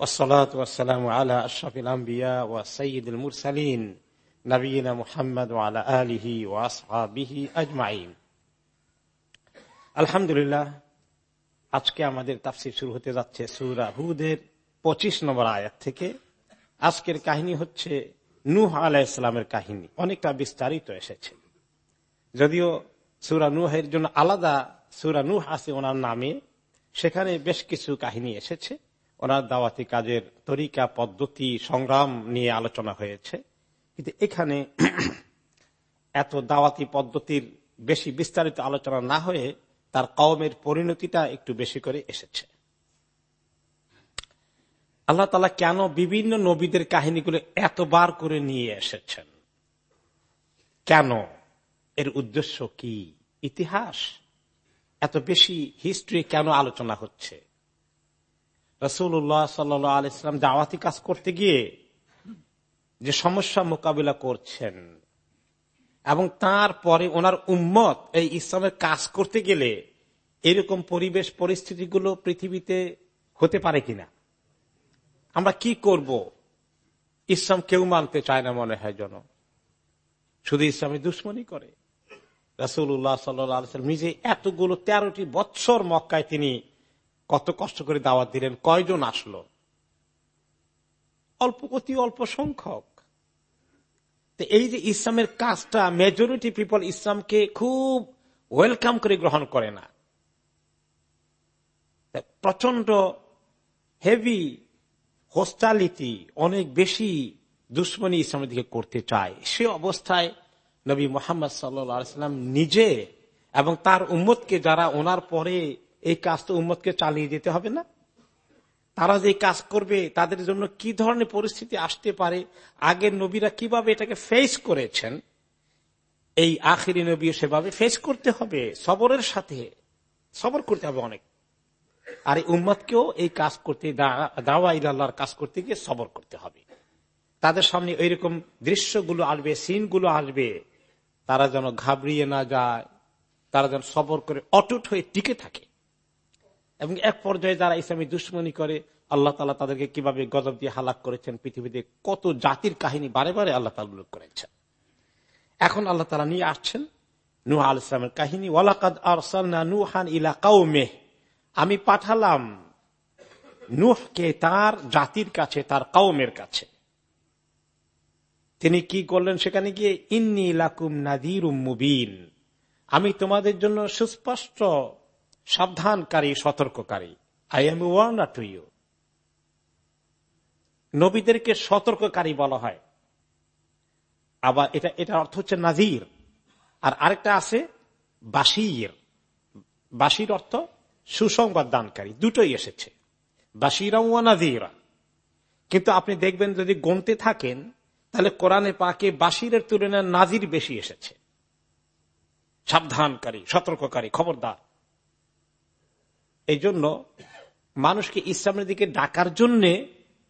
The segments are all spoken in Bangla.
والصلاة والسلام على أشرف الأنبياء وسيد المرسلين نبينا محمد وعلى آله وأصحابه أجمعين আলহামদুলিল্লাহ আজকে আমাদের তাফসির শুরু হতে যাচ্ছে সুরা হুদের পঁচিশ নম্বর আয়াত থেকে আজকের কাহিনী হচ্ছে নূহ আলাহ ইসলামের কাহিনী অনেকটা বিস্তারিত এসেছে যদিও সুরা নুহের জন্য আলাদা সুরা নুহ আছে ওনার নামে সেখানে বেশ কিছু কাহিনী এসেছে ওনার দাওয়াতি কাজের তরিকা, পদ্ধতি, সংগ্রাম নিয়ে আলোচনা হয়েছে। কিন্তু এখানে এত দাওয়াতি পদ্ধতির বেশি বিস্তারিত আলোচনা না হয়ে তার কওমের পরিণতিটা একটু বেশি করে এসেছে। আল্লাহ তালা কেন বিভিন্ন নবীদের কাহিনীগুলো এতবার করে নিয়ে এসেছেন? কেন? এর উদ্দেশ্য কি? ইতিহাস? এত বেশি হিস্ট্রি কেন আলোচনা হচ্ছে? রসুল্লাহ সাল্লাহ আলাইসলাম দাওয়াতি কাজ করতে গিয়ে যে সমস্যা মোকাবিলা করছেন এবং তার পরে ওনার উম্মত এই ইসলামের কাজ করতে গেলে এরকম পরিবেশ পরিস্থিতিগুলো পৃথিবীতে হতে পারে কিনা? আমরা কি করব? ইসলাম কেউ মানতে চায় না মনে হয় জন শুধু ইসলামী দুশ্মনী করে। রাসুল্লাহ সাল্লাম নিজে এতগুলো তেরোটি বৎসর মক্কায় তিনি কত কষ্ট করে দাওয়াত দিলেন, কয়জন আসলো? অল্প, অতি অল্প সংখ্যক। এই যে ইসলামের কাজটা মেজরিটি পিপল ইসলামকে খুব ওয়েলকাম করে গ্রহণ করে না। প্রচণ্ড হেভি হোস্টালিটি অনেক বেশি দুশ্মনী ইসলামের দিকে করতে চায়। সে অবস্থায় নবী মোহাম্মদ সাল্লাম নিজে এবং তার উম্মতকে যারা ওনার পরে এই কাজ তো উম্মতকে চালিয়ে যেতে হবে না। তারা যে কাজ করবে, তাদের জন্য কি ধরনের পরিস্থিতি আসতে পারে, আগের নবীরা কীভাবে এটাকে ফেস করেছেন, এই আখিরি নবী সেভাবে ফেস করতে হবে, সবরের সাথে। সবর করতে হবে অনেক। আর এই উম্মতকেও এই কাজ করতে দাওয়া ইল্লাহর কাজ করতে গিয়ে সবর করতে হবে। তাদের সামনে এইরকম দৃশ্যগুলো আসবে, সিনগুলো আসবে। তারা যেন ঘাবড়িয়ে না যায়, তারা যেন সবর করে অটুট হয়ে টিকে থাকে। এবং এক পর্যায়ে যারা ইসলামী দুশ্মনী করে, আল্লাহ তালা তাদেরকে কীভাবে গজব দিয়ে হালাক করেছেন পৃথিবীতে, কত জাতির কাহিনী বারে বারে আল্লাহ তালা উল্লেখ করেছেন। এখন আল্লাহ তালা নিয়ে আসছেন নুহা আল ইসলামের কাহিনী, ওয়ালাকাদ আরসালনা নুহান ইলা কাউমে আমি পাঠালাম নুহকে তার জাতির কাছে, তার কাউমের কাছে। তিনি কি করলেন সেখানে গিয়ে, ইন্নি লাকুম নাদির মুবিন আমি তোমাদের জন্য সুস্পষ্ট সাবধানকারী সতর্ককারী। I am warner to you নবীদেরকে সতর্ককারী বলা হয়। আবার এটা এটা অর্থ হচ্ছে নাজির। আর আরেকটা আছে বাসির বাসির অর্থ সুসংবাদ দানকারী। দুটোই এসেছে। বাসিরা ওয়া নাজিরা কিন্তু আপনি দেখবেন যদি গনতে থাকেন তাহলে কোরআনে পাকে বাসিরের তুলনায় নাজির বেশি এসেছে। সাবধানকারী সতর্ককারী খবরদার। এই জন্য মানুষকে ইসলামের দিকে ডাকার জন্য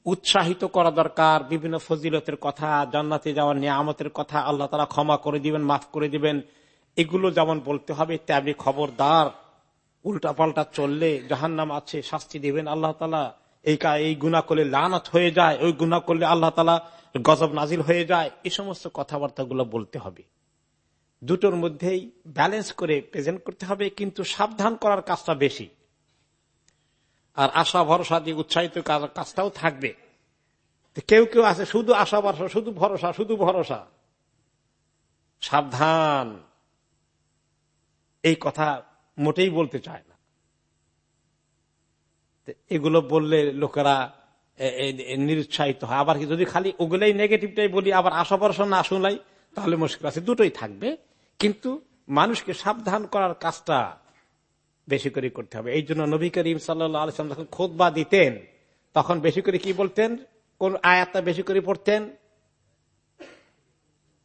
উৎসাহিত করা দরকার। বিভিন্ন ফজিলতের কথা, জান্নাতে যাওয়ার নিয়ামতের কথা আল্লাহ তালা ক্ষমা করে দিবেন, মাফ করে দিবেন। এগুলো যেমন বলতে হবে, তেমনি খবরদার উল্টা পাল্টা চললে জাহান্নাম আছে, শাস্তি দিবেন আল্লাহ তালা এই এই গুণা করলে লানত হয়ে যায়, ওই গুণা করলে আল্লাহ তালা গজব নাজিল হয়ে যায়। এই সমস্ত কথাবার্তাগুলো বলতে হবে। দুটোর মধ্যেই ব্যালেন্স করে প্রেজেন্ট করতে হবে, কিন্তু সাবধান করার কাজটা বেশি। আর আশা ভরসা দিয়ে উৎসাহিত কাজটাও থাকবে। কেউ কেউ আছে, শুধু আশা ভরসা, শুধু ভরসা শুধু ভরসা। সাবধান। এই কথা মোটেই বলতে চায় না। এগুলো বললে লোকেরা নিরুৎসাহিত হয়। আবার কি যদি খালি ওগুলাই নেগেটিভটাই বলি, আবার আশা ভরসা না শুনলাই, তাহলে মুশকিল আছে। দুটোই থাকবে। কিন্তু মানুষকে সাবধান করার কাজটা বেশি করে করতে হবে। এই জন্য নবী করিম সাল্লাম যখন খোদবা দিতেন, তখন বেশি করে কি বলতেন? কোন আয়াতটা বেশি করে পড়তেন?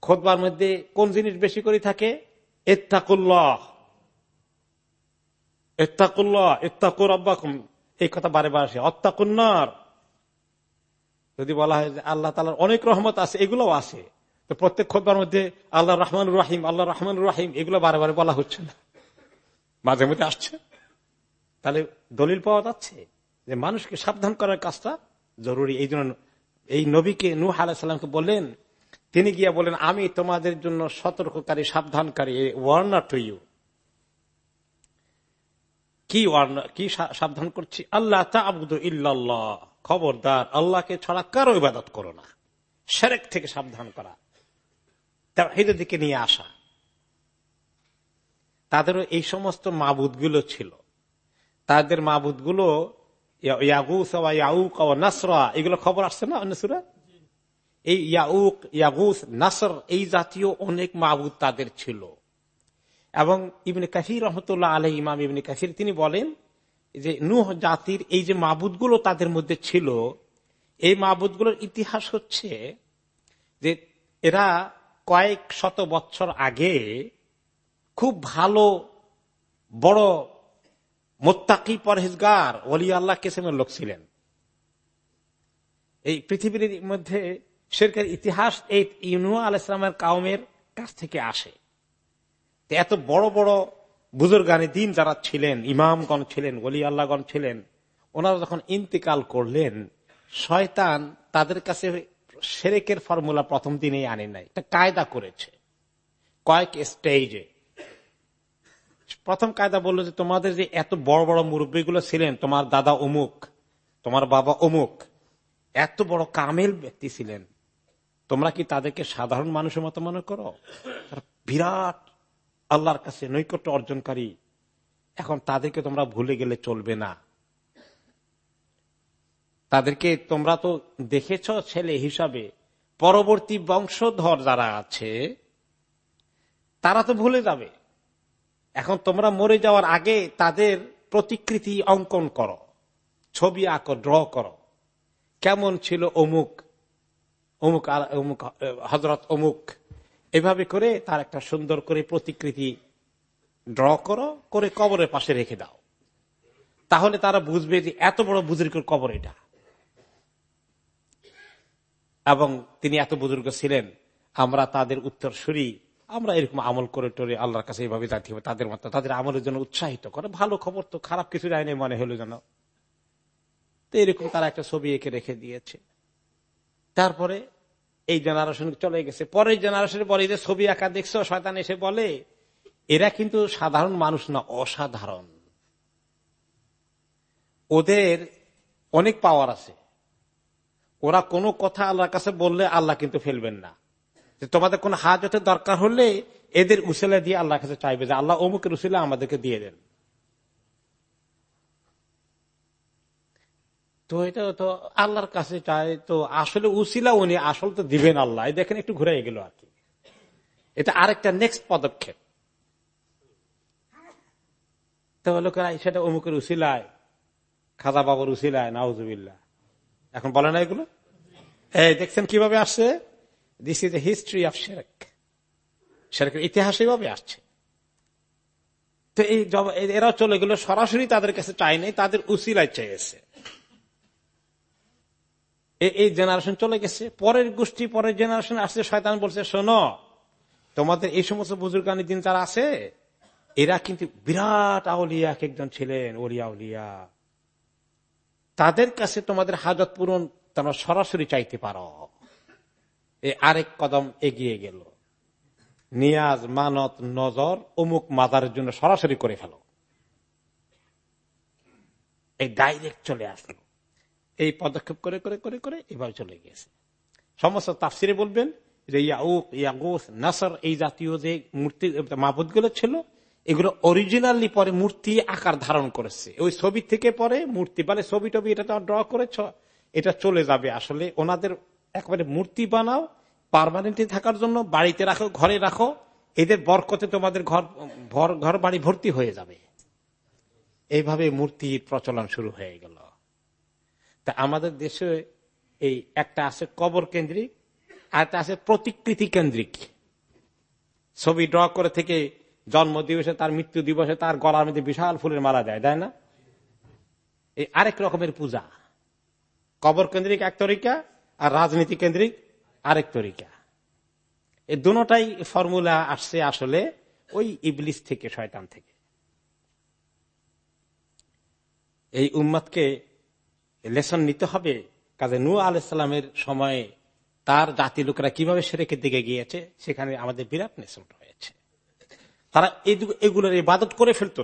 খোদবার মধ্যে কোন জিনিস বেশি করে থাকে? এত্তাকুল্লাহ এত্তাকুল্লাহ এত্তাকুর আব্বাকুম এই কথা বারে বারে আসে। অত্তাকুন্নার। যদি বলা হয় আল্লাহ তালার অনেক রহমত আছে, এগুলোও আছে। তো প্রত্যেক খোদবার মধ্যে আল্লাহ রহমান রাহিম আল্লাহ রহমান রাহিম, এগুলো বারে বারে বলা হচ্ছে না। মাঝে মধ্যে আসছে। তাহলে দলিল পাওয়া যাচ্ছে যে মানুষকে সাবধান করার কাজটা জরুরি। এই জন্য এই নবীকে নূহ আলাহিসাল্লামকে বললেন, তিনি গিয়া বলেন আমি তোমাদের জন্য সতর্ককারী, সাবধানকারী ওয়ার্নার টু ইউ কি ওয়ার্নার কি সাবধান করছি? আল্লাহ তাবুদ ইল্লাল্লাহ। খবরদার, আল্লাহকে ছাড়া কারও ইবাদত করো না। সেরেক থেকে সাবধান করা। তাহিদের দিকে নিয়ে আসা। তাদেরও এই সমস্ত মাবুদগুলো ছিল। তাদের মাবুদগুলো ইয়াগুস ইয়াউক নাসরা, এগুলো খবর আসছে না অন্য সুরা? এই ইয়াউক, ইয়াগুস, নাসর, এই জাতীয় অনেক মাবুদ তাদের ছিল। এবং ইবনে কাসির রহমতুল্লাহ আলহ ইমাম ইবনে কাসির, তিনি বলেন যে নুহ জাতির এই যে মাবুদগুলো তাদের মধ্যে ছিল, এই মাবুদগুলোর ইতিহাস হচ্ছে যে এরা কয়েক শত বছর আগে খুব ভালো, বড় মোত্তাকি পরহেজগার ওলি আল্লাহ কেসেমের লোক ছিলেন। এই পৃথিবীর মধ্যে শেরকের ইতিহাস এই ইউনু আল ইসলামের কাউমের কাছ থেকে আসে। এত বড় বড় বুজুর্গানি দিন যারা ছিলেন, ইমামগণ ছিলেন, ওলি আল্লাহগণ ছিলেন, ওনারা যখন ইন্তিকাল করলেন, শয়তান তাদের কাছে সেরেকের ফর্মুলা প্রথম দিনেই আনে নাই। একটা কায়দা করেছে। কয়েক স্টেজে প্রথম কায়দা বলল যে তোমাদের যে এত বড় বড় মুরব্বীগুলো ছিলেন, তোমার দাদা অমুক, তোমার বাবা অমুক, এত বড় কামেল ব্যক্তি ছিলেন। তোমরা কি তাদেরকে সাধারণ মানুষের মতো মনে করো? বিরাট আল্লাহর কাছে নৈকট্য অর্জনকারী। এখন তাদেরকে তোমরা ভুলে গেলে চলবে না। তাদেরকে তোমরা তো দেখেছ ছেলে হিসাবে, পরবর্তী বংশধর যারা আছে, তারা তো ভুলে যাবে। এখন তোমরা মরে যাওয়ার আগে তাদের প্রতিকৃতি অঙ্কন করো। ছবি আঁকো ড্র করো। কেমন ছিল অমুক অমুক অমুক হজরত অমুক? এভাবে করে তার একটা সুন্দর করে প্রতিকৃতি ড্র করো, করে কবরের পাশে রেখে দাও। তাহলে তারা বুঝবে যে এত বড় বুজুর্গের কবর এটা। এবং তিনি এত বুজুর্গ ছিলেন, আমরা তাদের উত্তর সুরি আমরা এরকম আমল করে টোরে আল্লাহর কাছে এইভাবে যাইতে হবে, তাদের মতো, তাদের আমলের জন্য উৎসাহিত করে, ভালো খবর তো খারাপ কিছু যায়নি মনে হলো যেন। তো এরকম তারা একটা ছবি এঁকে রেখে দিয়েছে। তারপরে এই জেনারেশন চলে গেছে। পরের জেনারেশনের পরে যে ছবি আঁকা দেখছ, শয়তান এসে বলে, এরা কিন্তু সাধারণ মানুষ না, অসাধারণ। ওদের অনেক পাওয়ার আছে। ওরা কোনো কথা আল্লাহর কাছে বললে আল্লাহ কিন্তু ফেলবেন না। তোমাদের কোন হাজতের দরকার হলে এদের উসেলা দিয়ে আল্লাহর কাছে চাইবে যে আল্লাহ অমুকের উসিলা আমাদেরকে দিয়ে দেন। তো এটা তো আল্লাহর কাছে চায়, তো আসলে উসিলা উনি আসল তো দিবেন আল্লাহ। দেখেন একটু ঘুরে গেল আর কি। এটা আরেকটা নেক্সট পদক্ষেপ। সেটা অমুকের উসিলায়, খাজা বাবুর উসিলায় নাউজুবিল্লা এখন বলে না এগুলো? এই দেখছেন কীভাবে আসছে? This is a history of শেরেক শেরেকের ইতিহাস এইভাবে আসছে। তো এই এরা চলে গেল, সরাসরি তাদের কাছে চাই নাই, তাদের উসিলায় চেয়েছে এই জেনারেশন চলে গেছে, পরের গোষ্ঠী, পরের জেনারেশন আসছে, শয়তান বলছে, শোনো, তোমাদের এই সমস্ত বুজুর্গানি দিন যারা আছে, এরা কিন্তু বিরাট আউলিয়া এক একজন ছিলেন ওরিয়া উলিয়া তাদের কাছে তোমাদের হাজত পূরণ তোমরা সরাসরি চাইতে পারো। আরেক কদম এগিয়ে গেল। নিয়াজ মানত নজর অমুক মাদারের জন্য সরাসরি করে ফেলো। এই ডাইরেক্ট চলে আসলো। এই পদক্ষেপ করে করে করে করে এবার চলে গেছে। সমস্ত তাফসিরে বলবেন যে ইয়াউক, ইয়াগুস, নাসর এই জাতীয় যে মূর্তি মাবুদগুলো ছিল, এগুলো অরিজিনালি পরে মূর্তি আকার ধারণ করেছে। ওই ছবি থেকে পরে মূর্তি মানে ছবি টবি এটা তো ড্র করেছ, এটা চলে যাবে। আসলে ওনাদের একবারে মূর্তি বানাও পারমানেন্টলি থাকার জন্য, বাড়িতে রাখো, ঘরে রাখো, এদের বরকতে তোমাদের ঘর ঘর বাড়ি ভর্তি হয়ে যাবে। এইভাবে মূর্তির প্রচলন শুরু হয়ে গেল। তা আমাদের দেশে এই একটা আছে কবর কেন্দ্রিক, আর একটা আছে প্রতিকৃতি কেন্দ্রিক। ছবি ড্র করে থেকে জন্ম দিবসে তার মৃত্যু দিবসে তার গলার মধ্যে বিশাল ফুলের মালা দেয়, তাই না? এই আরেক রকমের পূজা। কবর কেন্দ্রিক এক তরিকা আর রাজনীতি কেন্দ্রিক আরেক তরিকা। এই দুটাই ফর্মুলা আসছে আসলে ওই ইবলিস থেকে, শয়তান থেকে। এই উম্মাদকে লেসন নিতে হবে কাজে নু আলাইসাল্লামের সময়ে তার জাতি লোকেরা কীভাবে সেরেকের দিকে গিয়েছে, সেখানে আমাদের বিরাট নেশন হয়েছে তারা এগুলোর ইবাদত করে ফেলতো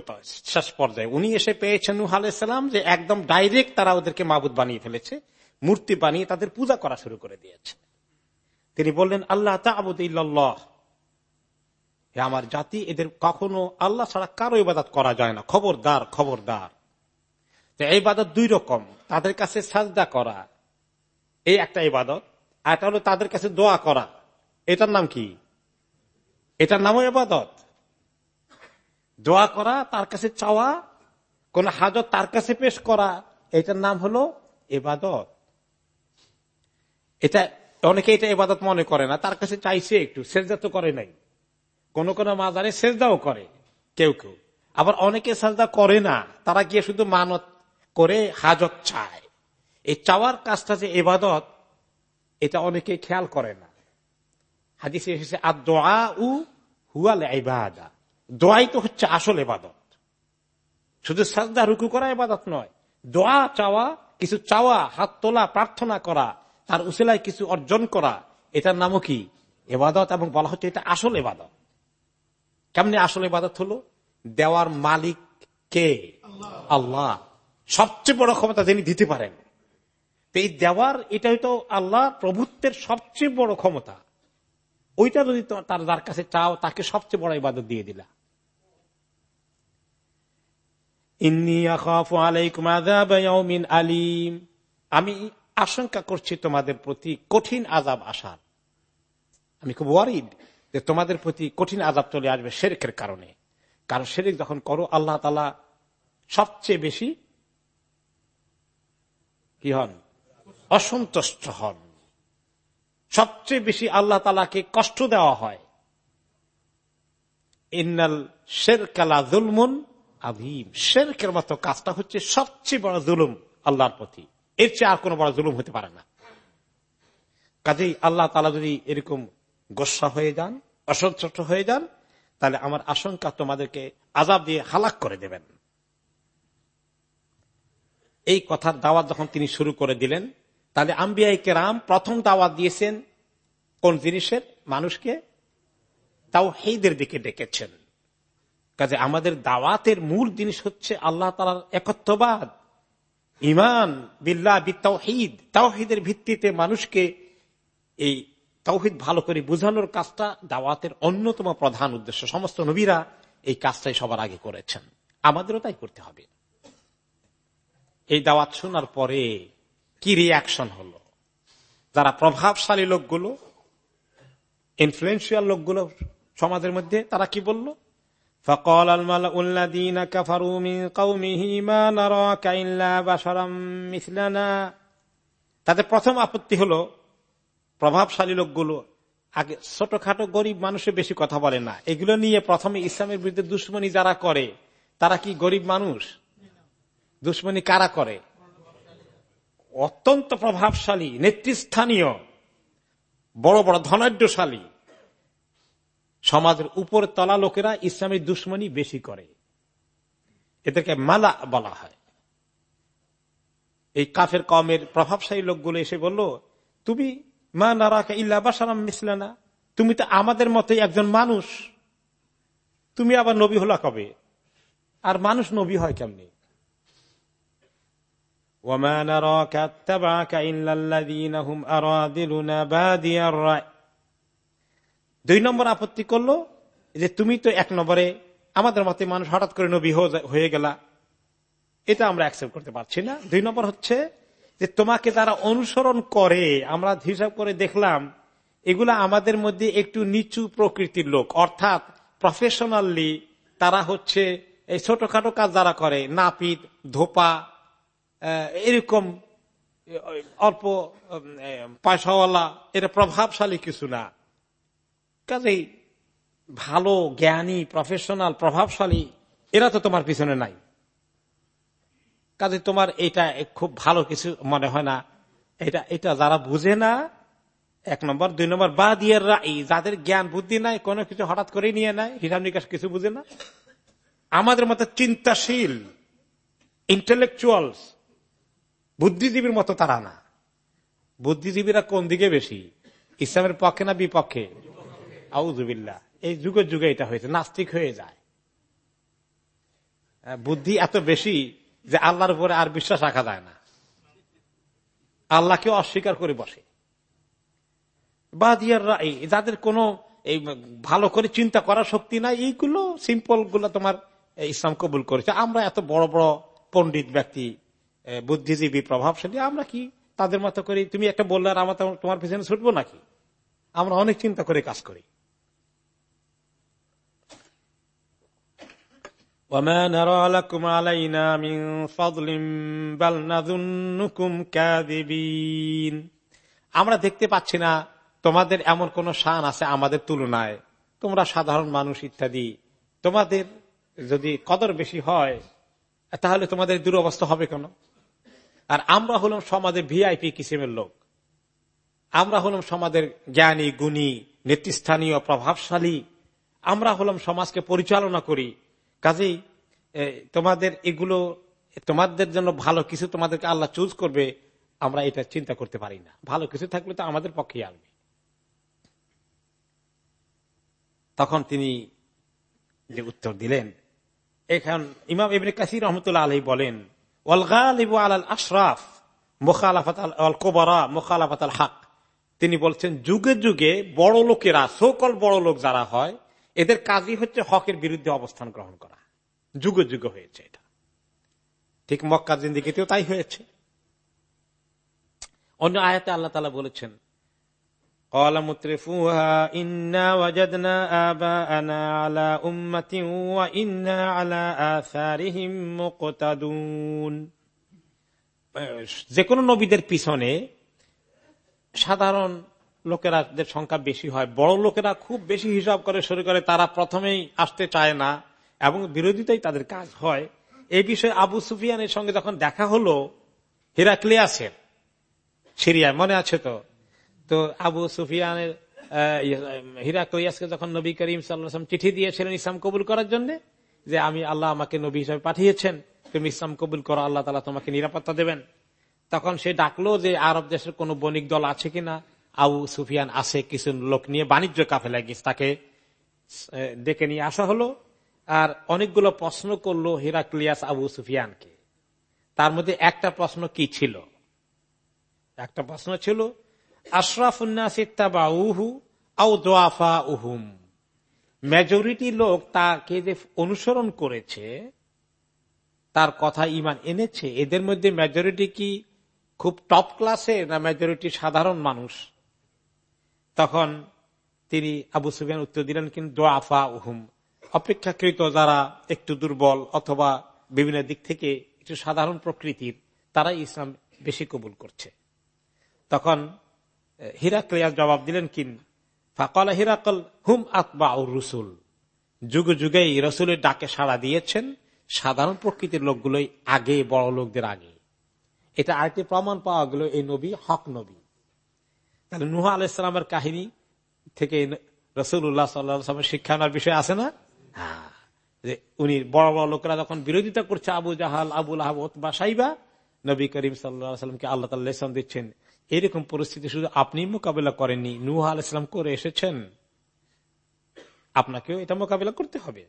শেষ পর্যায়ে। উনি এসে পেয়েছেন নূহ আলাইসাল্লাম যে একদম ডাইরেক্ট তারা ওদেরকে মাবুদ বানিয়ে ফেলেছে। মূর্তি বানিয়ে তাদের পূজা করা শুরু করে দিয়েছে। তিনি বললেন, আল্লাহ আমার জাতি, এদের কখনো আল্লাহ ছাড়া কারও ইবাদত করা যায় না। খবরদার খবরদার। এই ইবাদত দুই রকম। তাদের কাছে সাজদা করা, এই একটা ইবাদত, আর একটা হলো তাদের কাছে দোয়া করা। এটার নাম কি? এটার নামও ইবাদত। দোয়া করা, তার কাছে চাওয়া, কোন হাজত তার কাছে পেশ করা, এটার নাম হলো এবাদত এটা অনেকে এটা এবাদত মনে করে না, তার কাছে চাইছে একটু, সেজদা তো করে নাই। কোন কোন মাজারে সেজদাও করে, কেউ কেউ। আবার অনেকে সাজদা করে না, তারা গিয়ে শুধু মানত করে হাজত চায়। এই চাওয়ার কাজটা যে এবাদত এটা অনেকে খেয়াল করে না। হাদিসে এসেছে আর দোয়া উ হুয়াল ইবাদা। দোয়াই তো হচ্ছে আসল এবাদত শুধু সাজদা, রুকু করা এবাদত নয়। দোয়া, চাওয়া, কিছু চাওয়া, হাত তোলা, প্রার্থনা করা তার উসেলায় কিছু অর্জন করা, এটার নামও কি? এবাদত এবং বলা হচ্ছে এটা আসল এবাদত। কেমনি আসল এবাদত হলো? দেওয়ার মালিক কে? আল্লাহ। সবচেয়ে বড় ক্ষমতা যিনি দিতে পারেন। এই দেওয়ার এটা হয়তো আল্লাহ প্রভুত্বের সবচেয়ে বড় ক্ষমতা। ওইটা যদি তার, যার কাছে চাও, তাকে সবচেয়ে বড় ইবাদত দিয়ে দিলা। আলিম। আমি আশঙ্কা করছি তোমাদের প্রতি কঠিন আজাব আসার। আমি খুব ওয়ারিড যে তোমাদের প্রতি কঠিন আজাব চলে আসবে শেরেকের কারণে। কারণ শেরেক যখন করো, আল্লাহ তালা সবচেয়ে বেশি কি হন? অসন্তুষ্ট হন। সবচেয়ে বেশি আল্লাহ তালাকে কষ্ট দেওয়া হয়। ইন্নাল শের কালা জুলমুন আভিম শেরকের মতো কাজটা হচ্ছে সবচেয়ে বড় জুলুম আল্লাহর প্রতি। এর চেয়ে আর কোন বড় জুলুম হতে পারে না। কাজেই আল্লাহ তালা যদি এরকম গোসা হয়ে যান, অসন্তুষ্ট হয়ে যান, তাহলে আমার আশঙ্কা তোমাদেরকে আজাব দিয়ে হালাক করে দেবেন। এই কথার দাওয়াত যখন তিনি শুরু করে দিলেন, তাহলে আম্বিয়াই কেরাম প্রথম দাওয়াত দিয়েছেন কোন জিনিসের? মানুষকে তাও হেদের দিকে ডেকেছেন। কাজে আমাদের দাওয়াতের মূল জিনিস হচ্ছে আল্লাহ তালার একত্ববাদ। ইমান বিল্লা বিত্তাহিদ তাওহিদের ভিত্তিতে মানুষকে এই তাওহিদ ভালো করে বুঝানোর কাজটা দাওয়াতের অন্যতম প্রধান উদ্দেশ্য। সমস্ত নবীরা এই কাজটাই সবার আগে করেছেন। আমাদেরও তাই করতে হবে। এই দাওয়াত শোনার পরে কি রিয়াকশন হলো? যারা প্রভাবশালী লোকগুলো ইনফ্লুয়েন্সিয়াল লোকগুলো সমাজের মধ্যে, তারা কি বলল? فقال الملأ الذين كفروا من قومه ما نراك إلا بشرا مثلنا তাদের প্রথম আপত্তি হলো প্রভাবশালী লোকগুলো আগে ছোটখাটো গরিব মানুষের বেশি কথা বলে না এগুলো নিয়ে প্রথমে ইসলামের বিরুদ্ধে দুশ্মনী যারা করে তারা কি গরিব মানুষ দুশ্মনী কারা করে অত্যন্ত প্রভাবশালী নেতৃস্থানীয় বড় বড় ধনাঢ্যশালী সমাজের উপর তলা লোকেরা ইসলামের দুশ্মনী বেশি করে। এদেরকে মালা বলা হয়। এই কাফের কমের প্রভাবশালী লোকগুলো এসে বলল, তুমি মা নারাকা ইল্লা বাসারাম মিসলানা। তুমি তো আমাদের মতোই একজন মানুষ। তুমি আবার নবী হলা কবে? আর মানুষ নবী হয় কেমনি? দুই নম্বর আপত্তি করল যে তুমি তো এক নম্বরে আমাদের মতে মানুষ হঠাৎ করে নবী হয়ে গেলা। এটা আমরা অ্যাকসেপ্ট করতে পারছি না। দুই নম্বর হচ্ছে যে তোমাকে যারা অনুসরণ করে, আমরা হিসাব করে দেখলাম, এগুলা আমাদের মধ্যে একটু নিচু প্রকৃতির লোক। অর্থাৎ প্রফেশনালি তারা হচ্ছে এই ছোটখাটো কাজ যারা করে, নাপিত, ধোপা এরকম, অল্প পয়সাওয়ালা এটা প্রভাবশালী কিছু না। কাজেই ভালো, জ্ঞানী প্রফেশনাল প্রভাবশালী, এরা তো তোমার পিছনে নাই। কাজে তোমার এটা খুব ভালো কিছু মনে হয় না। এটা এটা যারা বুঝে না, এক নম্বর। দুই নম্বর বা দিয়ে যাদের জ্ঞান বুদ্ধি নাই, কোনো কিছু হঠাৎ করে নিয়ে নেয়, হিসাব নিকাশ কিছু বুঝে না। আমাদের মতো চিন্তাশীল ইন্টেলেকচুয়ালস বুদ্ধিজীবীর মতো তারা না। বুদ্ধিজীবীরা কোন দিকে বেশি? ইসলামের পক্ষে না বিপক্ষে? আউজুবিল্লা এই যুগে যুগে এটা হয়েছে, নাস্তিক হয়ে যায়। বুদ্ধি এত বেশি যে আল্লাহর উপরে আর বিশ্বাস রাখা যায় না। আল্লাহকে অস্বীকার করে বসে। বাদিয়াররা এই যাদের কোনো এই ভালো করে চিন্তা করার শক্তি নাই, এইগুলো সিম্পলগুলো তোমার ইসলাম কবুল করেছে। আমরা এত বড় বড় পণ্ডিত ব্যক্তি বুদ্ধিজীবী, প্রভাবশালী, আমরা কি তাদের মতো করি, তুমি একটা বললে আর আমরা তোমার পিছনে ছুটবো নাকি? আমরা অনেক চিন্তা করে কাজ করি। وما نرى لكم علينا من فضل بل نظنكم كاذبين আমরা দেখতে পাচ্ছি না তোমাদের এমন কোন শান আছে আমাদের তুলনায় তোমরা সাধারণ মানুষ ইত্যাদি তোমাদের যদি কদর বেশি হয় তাহলে তোমাদের দুরবস্থা হবে কেন আর আমরা হলাম সমাজের ভিআইপি কিসিমের লোক আমরা হলাম সমাজের জ্ঞানী গুণী নেতৃস্থানীয় প্রভাবশালী আমরা হলাম সমাজকে পরিচালনা করি কাজেই তোমাদের এগুলো, তোমাদের জন্য ভালো কিছু তোমাদেরকে আল্লাহ চুজ করবে, আমরা এটা চিন্তা করতে পারি না। ভালো কিছু থাকলে তো আমাদের পক্ষেই আসবে। তখন তিনি যে উত্তর দিলেন, এখন ইমাম ইবনে কাসির রহমতুল্লাহ আলহী বলেন আশরাফ মুখালাফাত কোবরা মুখালাফাত হক। তিনি বলছেন, যুগে যুগে বড় লোকেরা সকল বড় লোক যারা হয় এদের কাজই হচ্ছে হকের বিরুদ্ধে অবস্থান গ্রহণ করা। যুগ যুগ হয়েছে এটা। ঠিক মক্কা জিন্দিগিতেও তাই হয়েছে। অন্য আয়াতে আল্লাহ তালা বলেছেন যে কোনো নবীদের পিছনে সাধারণ লোকেরা দের সংখ্যা বেশি হয়। বড় লোকেরা খুব বেশি হিসাব করে, শুরু করে, তারা প্রথমেই আসতে চায় না এবং বিরোধিতাই তাদের কাজ হয়। এই বিষয়ে আবু সুফিয়ানের সঙ্গে যখন দেখা হলো, হিরাক্লিয়াসের সিরিয়ায়, মনে আছে তো? তো আবু সুফিয়ানের হিরাক্লিয়াসকে যখন নবী করিম সাল্লাম চিঠি দিয়েছিলেন ইসলাম কবুল করার জন্য, যে আমি আল্লাহ আমাকে নবী হিসাবে পাঠিয়েছেন, তুমি ইসলাম কবুল করো, আল্লাহ তালা তোমাকে নিরাপত্তা দেবেন। তখন সে ডাকলো যে আরব দেশের কোন বণিক দল আছে কিনা? আবু সুফিয়ান আছে কিছু লোক নিয়ে বাণিজ্য কাফেলা গিয়েছে, তাকে ডেকে নিয়ে আসা হলো আর অনেকগুলো প্রশ্ন করল হিরাক্লিয়াস আবু সুফিয়ানকে। তার মধ্যে একটা প্রশ্ন কি ছিল? একটা প্রশ্ন ছিল আশরাফুন্নাসিত্তাবাউহু আউ দোয়াফা উহুম মেজরিটি লোক তাকে যে অনুসরণ করেছে, তার কথা ইমান এনেছে, এদের মধ্যে মেজরিটি কি খুব টপ ক্লাসে না মেজরিটি সাধারণ মানুষ? তখন তিনি আবু সুফিয়ান উত্তর দিলেন, কিন্তু দোয়াফা উহুম অপেক্ষাকৃত যারা একটু দুর্বল অথবা বিভিন্ন দিক থেকে একটু সাধারণ প্রকৃতির, তারাই ইসলাম বেশি কবুল করছে। তখন হিরাক্লিয়াস জবাব দিলেন, কিন? ফাকল হিরাকল হুম আতবা রসুল। যুগে যুগেই রসুলের ডাকে সাড়া দিয়েছেন সাধারণ প্রকৃতির লোকগুলোই আগে বড় লোকদের আগে। এটা আরেকটি প্রমাণ পাওয়া গেল এই নবী, হক নবী। তাহলে নুহা আলাইসালামের কাহিনী থেকে রসুল্লাহ সাল্লামের শিক্ষা নেওয়ার বিষয় আছে না? হ্যাঁ। উনি বড় বড় লোকেরা যখন বিরোধিতা করছে, আবু জাহাল আবুল আহব সাইবা, নবী করিম সাল্লামকে আল্লাহ তাল্লাহ ইসলাম দিচ্ছেন। এরকম পরিস্থিতি শুধু আপনি মোকাবিলা করেননি, নুহ আল ইসলাম করে এসেছেন। আপনাকেও এটা মোকাবিলা করতে হবে।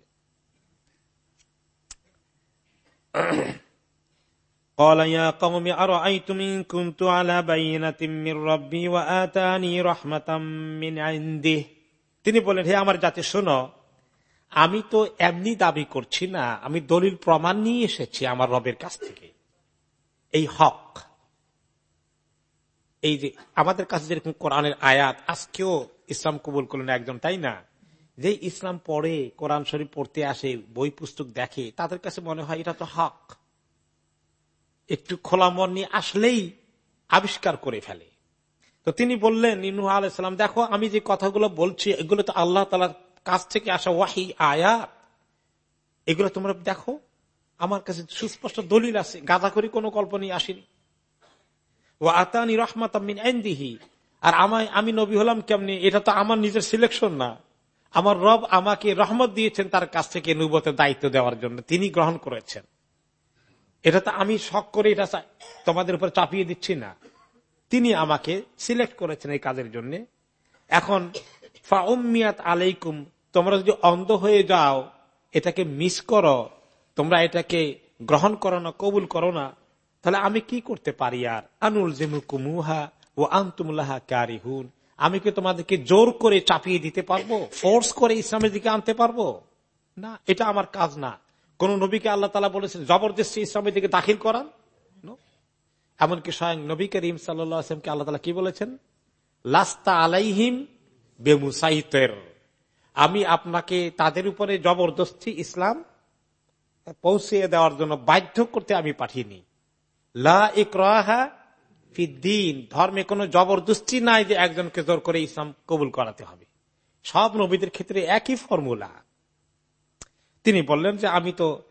قال يا قوم أرأيتم إن كنت على بينة من ربي وآتاني رحمة من عنده তিনি বলেন হে আমার জাতি শোনো আমি তো এমনি দাবি করছি না আমি দলিল প্রমাণ নিয়ে এসেছি আমার রবের কাছ থেকে এই হক এই যে আমাদের কাছে যেরকম কোরআনের আয়াত আজকেও ইসলাম কবুল করলেন একজন তাই না যে ইসলাম পড়ে কোরআন শরীফ পড়তে আসে বই পুস্তক দেখে তাদের কাছে মনে হয় এটা তো হক একটু খোলা মন নিয়ে আসলেই আবিষ্কার করে ফেলে। তো তিনি বললেন ইনু আলাইসালাম দেখো আমি যে কথাগুলো বলছি, এগুলো তো আল্লাহ তালার কাছ থেকে আসা ওয়াহি, আয়াত। এগুলো তোমরা দেখো, আমার কাছে সুস্পষ্ট দলিল আছে গাঁদা করি কোনো কল্পনাই আসেনি। ও আতানি রহমাত আর আমায়, আমি নবী হলাম কেমনি? এটা তো আমার নিজের সিলেকশন না। আমার রব আমাকে রহমত দিয়েছেন তার কাছ থেকে নুবতের দায়িত্ব দেওয়ার জন্য। তিনি গ্রহণ করেছেন। এটা তো আমি শখ করে এটা তোমাদের উপর চাপিয়ে দিচ্ছি না। তিনি আমাকে সিলেক্ট করেছেন এই কাজের জন্য। এখন ফাউমিয়াত আলাইকুম, তোমরা যদি অন্ধ হয়ে যাও, এটাকে মিস করো, তোমরা এটাকে গ্রহণ করো না, কবুল করো না, তাহলে আমি কি করতে পারি আর? আনুল জেমু কুমুহা ও আন্তুমুল্লাহা কারিহুন। আমি কি তোমাদেরকে জোর করে চাপিয়ে দিতে পারব? ফোর্স করে ইসলামের দিকে আনতে পারব? না, এটা আমার কাজ না। কোন নবীকে আল্লাহ তালা বলেছেন, জবরদস্তি ইসলামের দিকে দাখিল করান এমনকি স্বয়ং নবী করিম সাল্লামকে আল্লাহ তালা কি বলেছেন? লাস্তা আলাইহিম বেমুসাইতের। আমি আপনাকে তাদের উপরে জবরদস্তি ইসলাম পৌঁছিয়ে দেওয়ার জন্য বাধ্য করতে আমি পাঠিয়েনি লা ফিদ্দিন। ধর্মে কোনো জবরদস্তি নাই যে একজনকে জোর করে ইসলাম কবুল করাতে হবে। সব নবীদের ক্ষেত্রে একই ফর্মুলা। তিনি বললেন যে আমি তো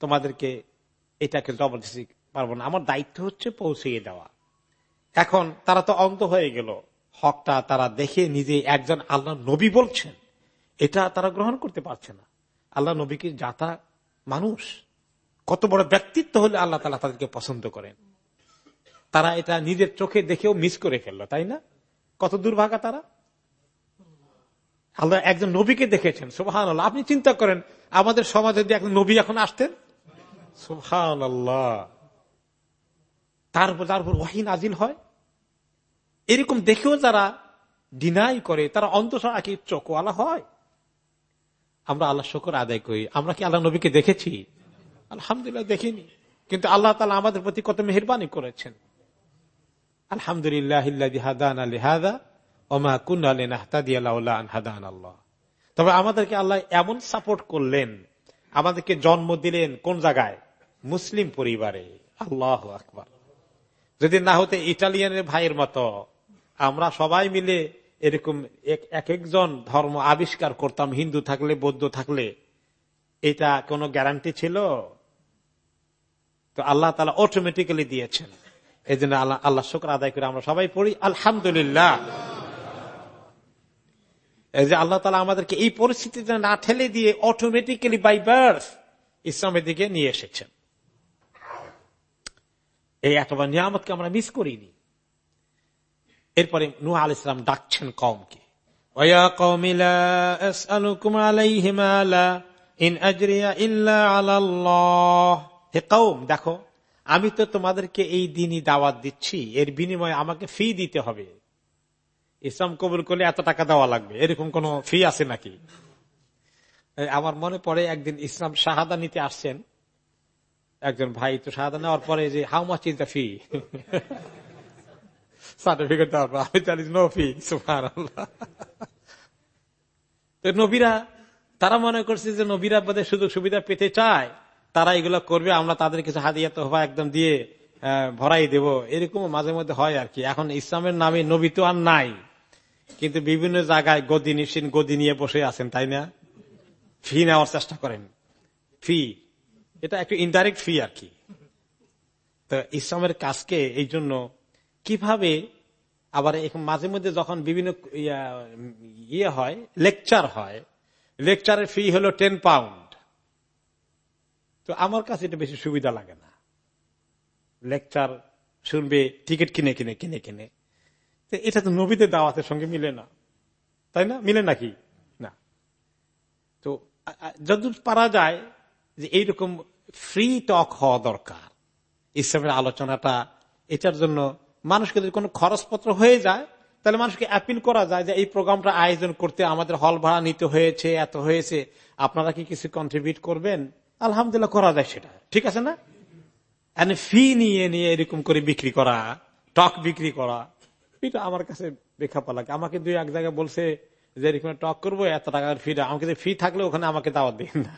তোমাদেরকে এটাকে জবরদস্তি পারব না। আমার দায়িত্ব হচ্ছে পৌঁছিয়ে দেওয়া। এখন তারা তো অন্ত হয়ে গেল। হকটা তারা দেখে নিজে একজন আল্লাহ নবী বলছেন। এটা তারা গ্রহণ করতে পারছে না। আল্লাহ নবীকে যাতা মানুষ? কত বড় ব্যক্তিত্ব হলে আল্লাহ তালা তাদেরকে পছন্দ করেন। তারা এটা নিজের চোখে দেখেও মিস করে ফেলল, তাই না? কত দুর্ভাগা তারা? আল্লাহ একজন নবীকে দেখেছেন। আল্লাহ আপনি চিন্তা করেন আমাদের সমাজে যদি নবী এখন আসতেন? সুহান আল্লাহ তারপর তারপর ওয়াহিন আজিল হয়। এরকম দেখেও যারা ডিনাই করে তারা অন্তঃসরা কি চোখওয়ালা হয়। আমরা আল্লাহ শকর আদায় করি। আমরা কি আল্লাহ নবীকে দেখেছি? আলহামদুলিল্লাহ দেখিনি। কিন্তু আল্লাহ তালা আমাদের প্রতি কত মেহরবানি করেছেন। আলহামদুলিল্লাহ তবে আমাদেরকে আল্লাহ এমন সাপোর্ট করলেন, আমাদেরকে জন্ম দিলেন কোন জায়গায়? মুসলিম পরিবারে। আল্লাহ আকবর। যদি না হতে ইটালিয়ানের ভাইয়ের মতো, আমরা সবাই মিলে এরকম এক একজন ধর্ম আবিষ্কার করতাম, হিন্দু থাকলে, বৌদ্ধ থাকলে। এটা কোনো গ্যারান্টি ছিল? তো আল্লাহ তালা অটোমেটিক্যালি দিয়েছেন। এই জন্য আল্লাহ আল্লাহ শুক্র আদায় করে আমরা সবাই পড়ি, আলহামদুলিল্লাহ। যে আল্লাহ তালা আমাদেরকে এই পরিস্থিতিতে না ঠেলে দিয়ে অটোমেটিক্যালি বাই বার্থ ইসলামের দিকে নিয়ে এসেছেন। এই এতবার নিয়ামতকে আমরা মিস করিনি। এরপরে নুহ আল ইসলাম ডাকছেন কমকে দেখো, আমি তো তোমাদেরকে এই দিনই দাওয়াত দিচ্ছি। এর বিনিময়ে আমাকে ফি দিতে হবে। ইসলাম কবুল করলে এত টাকা দেওয়া লাগবে? এরকম কোন ফি আছে নাকি? আমার মনে পড়ে একদিন ইসলাম শাহাদা নিতে আসছেন। একজন ভাই তো শাহাদা নেওয়ার পরে যে how much is the fee certificate আমি জানি নো ফি নবীরা, তারা মনে করছে যে নবীরা বোধহয় সুযোগ সুবিধা পেতে চায়। তারা এগুলো করবে, আমরা তাদের কিছু হাদিয়া তো একদম দিয়ে ভরাই দেব। এরকম মাঝে মধ্যে হয় আর কি। এখন ইসলামের নামে নবী তো আর নাই। কিন্তু বিভিন্ন জায়গায় গদি নিশ্চিন গদি নিয়ে বসে আছেন, তাই না? ফি নেওয়ার চেষ্টা করেন। ফি, এটা একটু ইনডাইরেক্ট ফি আর কি। তো ইসলামের কাজকে এই জন্য কীভাবে আবার মাঝে মধ্যে যখন বিভিন্ন ইয়ে হয় লেকচার হয় লেকচারের ফি হলো টেন পাউন্ড তো আমার কাছে এটা বেশি সুবিধা লাগে না। লেকচার শুনবে টিকিট কিনে কিনে কিনে কিনে। এটা তো নবীদের দাওয়াতের সঙ্গে মিলে না। তাই না? মিলে নাকি? না। তো যদি পারা যায় যে এইরকম ফ্রি টক হওয়া দরকার। ইসলামের আলোচনাটা, এটার জন্য মানুষকে যদি কোনো খরচপত্র হয়ে যায়, তাহলে মানুষকে অ্যাপিল করা যায় যে এই প্রোগ্রামটা আয়োজন করতে আমাদের হল ভাড়া নিতে হয়েছে, এত হয়েছে। আপনারা কি কিছু কন্ট্রিবিউট করবেন? আলহামদুলিল্লাহ করা যায় সেটা। ঠিক আছে না? ফি নিয়ে নিয়ে এরকম করে বিক্রি করা টক বিক্রি করা এটা আমার কাছে বেখাপা লাগে। আমাকে দুই এক জায়গায় বলছে যে এরকম টক করব এত টাকার ফি আমাকে ফি থাকলে ওখানে আমাকে দাওয়াত দিন না।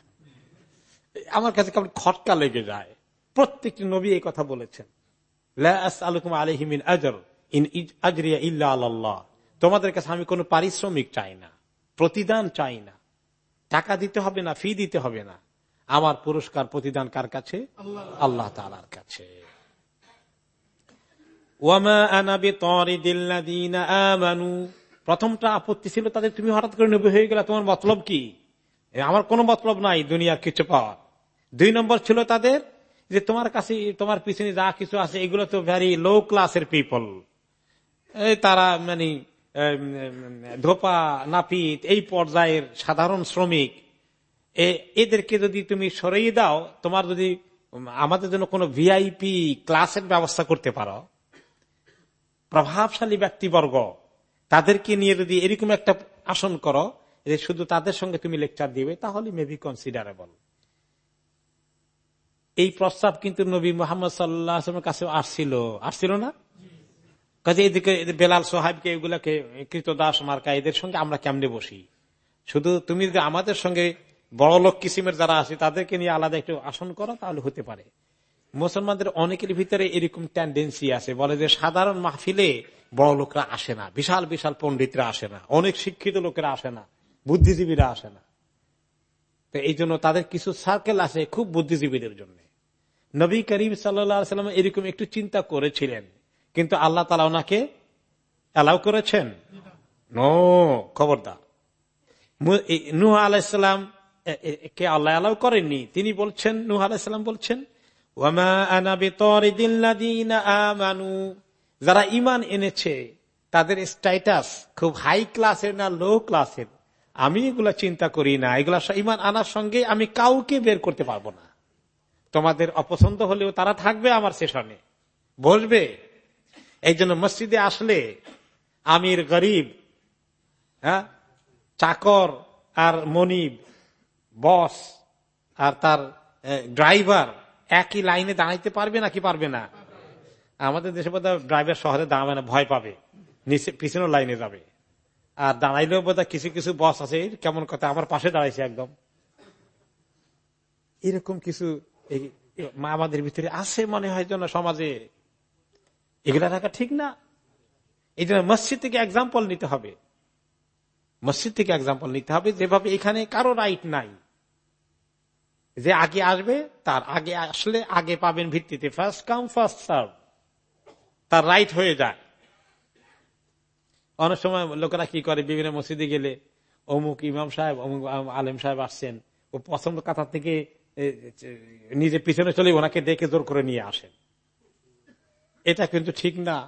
আমার কাছে কেমন খটকা লেগে যায়। প্রত্যেকটি নবী এই কথা বলেছেন। আলহিমিন আজর ইন আজরিয়া ইল্লা আল্লাহ তোমাদের কাছে আমি কোনো পারিশ্রমিক চাই না প্রতিদান চাই না। টাকা দিতে হবে না ফি দিতে হবে না। আমার পুরস্কার প্রতিদান কার কাছে? আল্লাহ। তালার কাছে। প্রথমটা আপত্তি ছিল তাদের, তুমি হঠাৎ করে নবী হয়ে গেলে তোমার মতলব কি? আমার কোনো মতলব নাই, দুনিয়ার কিছু পাওয়ার। দুই নম্বর ছিল তাদের, যে তোমার কাছে, তোমার পিছনে যা কিছু আছে, এগুলো তো ভেরি লো ক্লাসের পিপল তারা মানে ধোপা, নাপিত, এই পর্যায়ের সাধারণ শ্রমিক। এদেরকে যদি তুমি সরিয়ে দাও, তোমার যদি আমাদের জন্য কোনো ভিআইপি ক্লাসের ব্যবস্থা করতে পারো প্রভাবশালী ব্যক্তিবর্গ, তাদেরকে নিয়ে যদি এরকম একটা আসন করো যে শুধু তাদের সঙ্গে তুমি লেকচার দিবে, তাহলে মেবি কনসিডারেবল এই প্রস্তাব কিন্তু নবী মোহাম্মদ সাল্লাহামের কাছে আসছিল। আসছিল না? কাজে এদিকে বেলাল সোহাইবকে এগুলাকে কৃতদাস, মার্কা, এদের সঙ্গে আমরা কেমনে বসি? শুধু তুমি যদি আমাদের সঙ্গে বড় লোক কিসিমের যারা আছে, তাদেরকে নিয়ে আলাদা একটু আসন করো, তাহলে হতে পারে। মুসলমানদের অনেকের ভিতরে এরকম টেন্ডেন্সি আছে। বলে যে সাধারণ মাহফিলে বড় লোকরা আসে না, বিশাল বিশাল পন্ডিতরা আসে না, অনেক শিক্ষিত লোকেরা আসে না, বুদ্ধিজীবীরা আসে না। তো এই জন্য তাদের কিছু সার্কেল আছে খুব বুদ্ধিজীবীদের জন্য। নবী করিম সাল্লাম এরকম একটু চিন্তা করেছিলেন, কিন্তু আল্লাহ তালা ওনাকে অ্যালাউ করেছেন? নো, খবরদার। নুহ আলাইসালাম কে আল্লাহ অ্যালাউ করেননি? তিনি বলছেন, নুহ আলাইসালাম বলছেন যারা ইমান এনেছে, তাদের স্ট্যাটাস খুব হাই ক্লাসের না লো ক্লাসের আমি এগুলা চিন্তা করি না। এগুলা ইমান আনার সঙ্গে আমি কাউকে বের করতে পারব না। তোমাদের অপছন্দ হলেও তারা থাকবে আমার সেশনে। বসবে এই জন্য মসজিদে আসলে আমির গরিব হ্যাঁ চাকর আর মনিব, বস আর তার ড্রাইভার একই লাইনে দাঁড়াইতে পারবে নাকি পারবে না? আমাদের দেশে বোধ ড্রাইভার শহরে দাঁড়াবে না, ভয় পাবে। নিচে, পিছনের লাইনে যাবে। আর দাঁড়াইলেও বোধ কিছু কিছু বস আছে কেমন কথা, আমার পাশে দাঁড়াইছে একদম। এরকম কিছু আমাদের ভিতরে আছে মনে হয় যেন সমাজে। এগুলা রাখা ঠিক না। এই জন্য মসজিদ থেকে এক্সাম্পল নিতে হবে। মসজিদ থেকে এক্সাম্পল নিতে হবে, যেভাবে এখানে কারও রাইট নাই। যে আগে আসবে, তার আগে আসলে আগে পাবেন ভিত্তিতে। ফার্স্ট কাম ফার্স্ট সার্ভ তার রাইট হয়ে যায়। অনেক সময় লোকেরা কি করে? বিভিন্ন মসজিদে গেলে অমুক ইমাম সাহেব, অমুক আলেম সাহেব আসছেন। ও পছন্দ কাতার থেকে নিজে পিছনে চলে ওনাকে ডেকে জোর করে নিয়ে আসেন। এটা কিন্তু ঠিক না।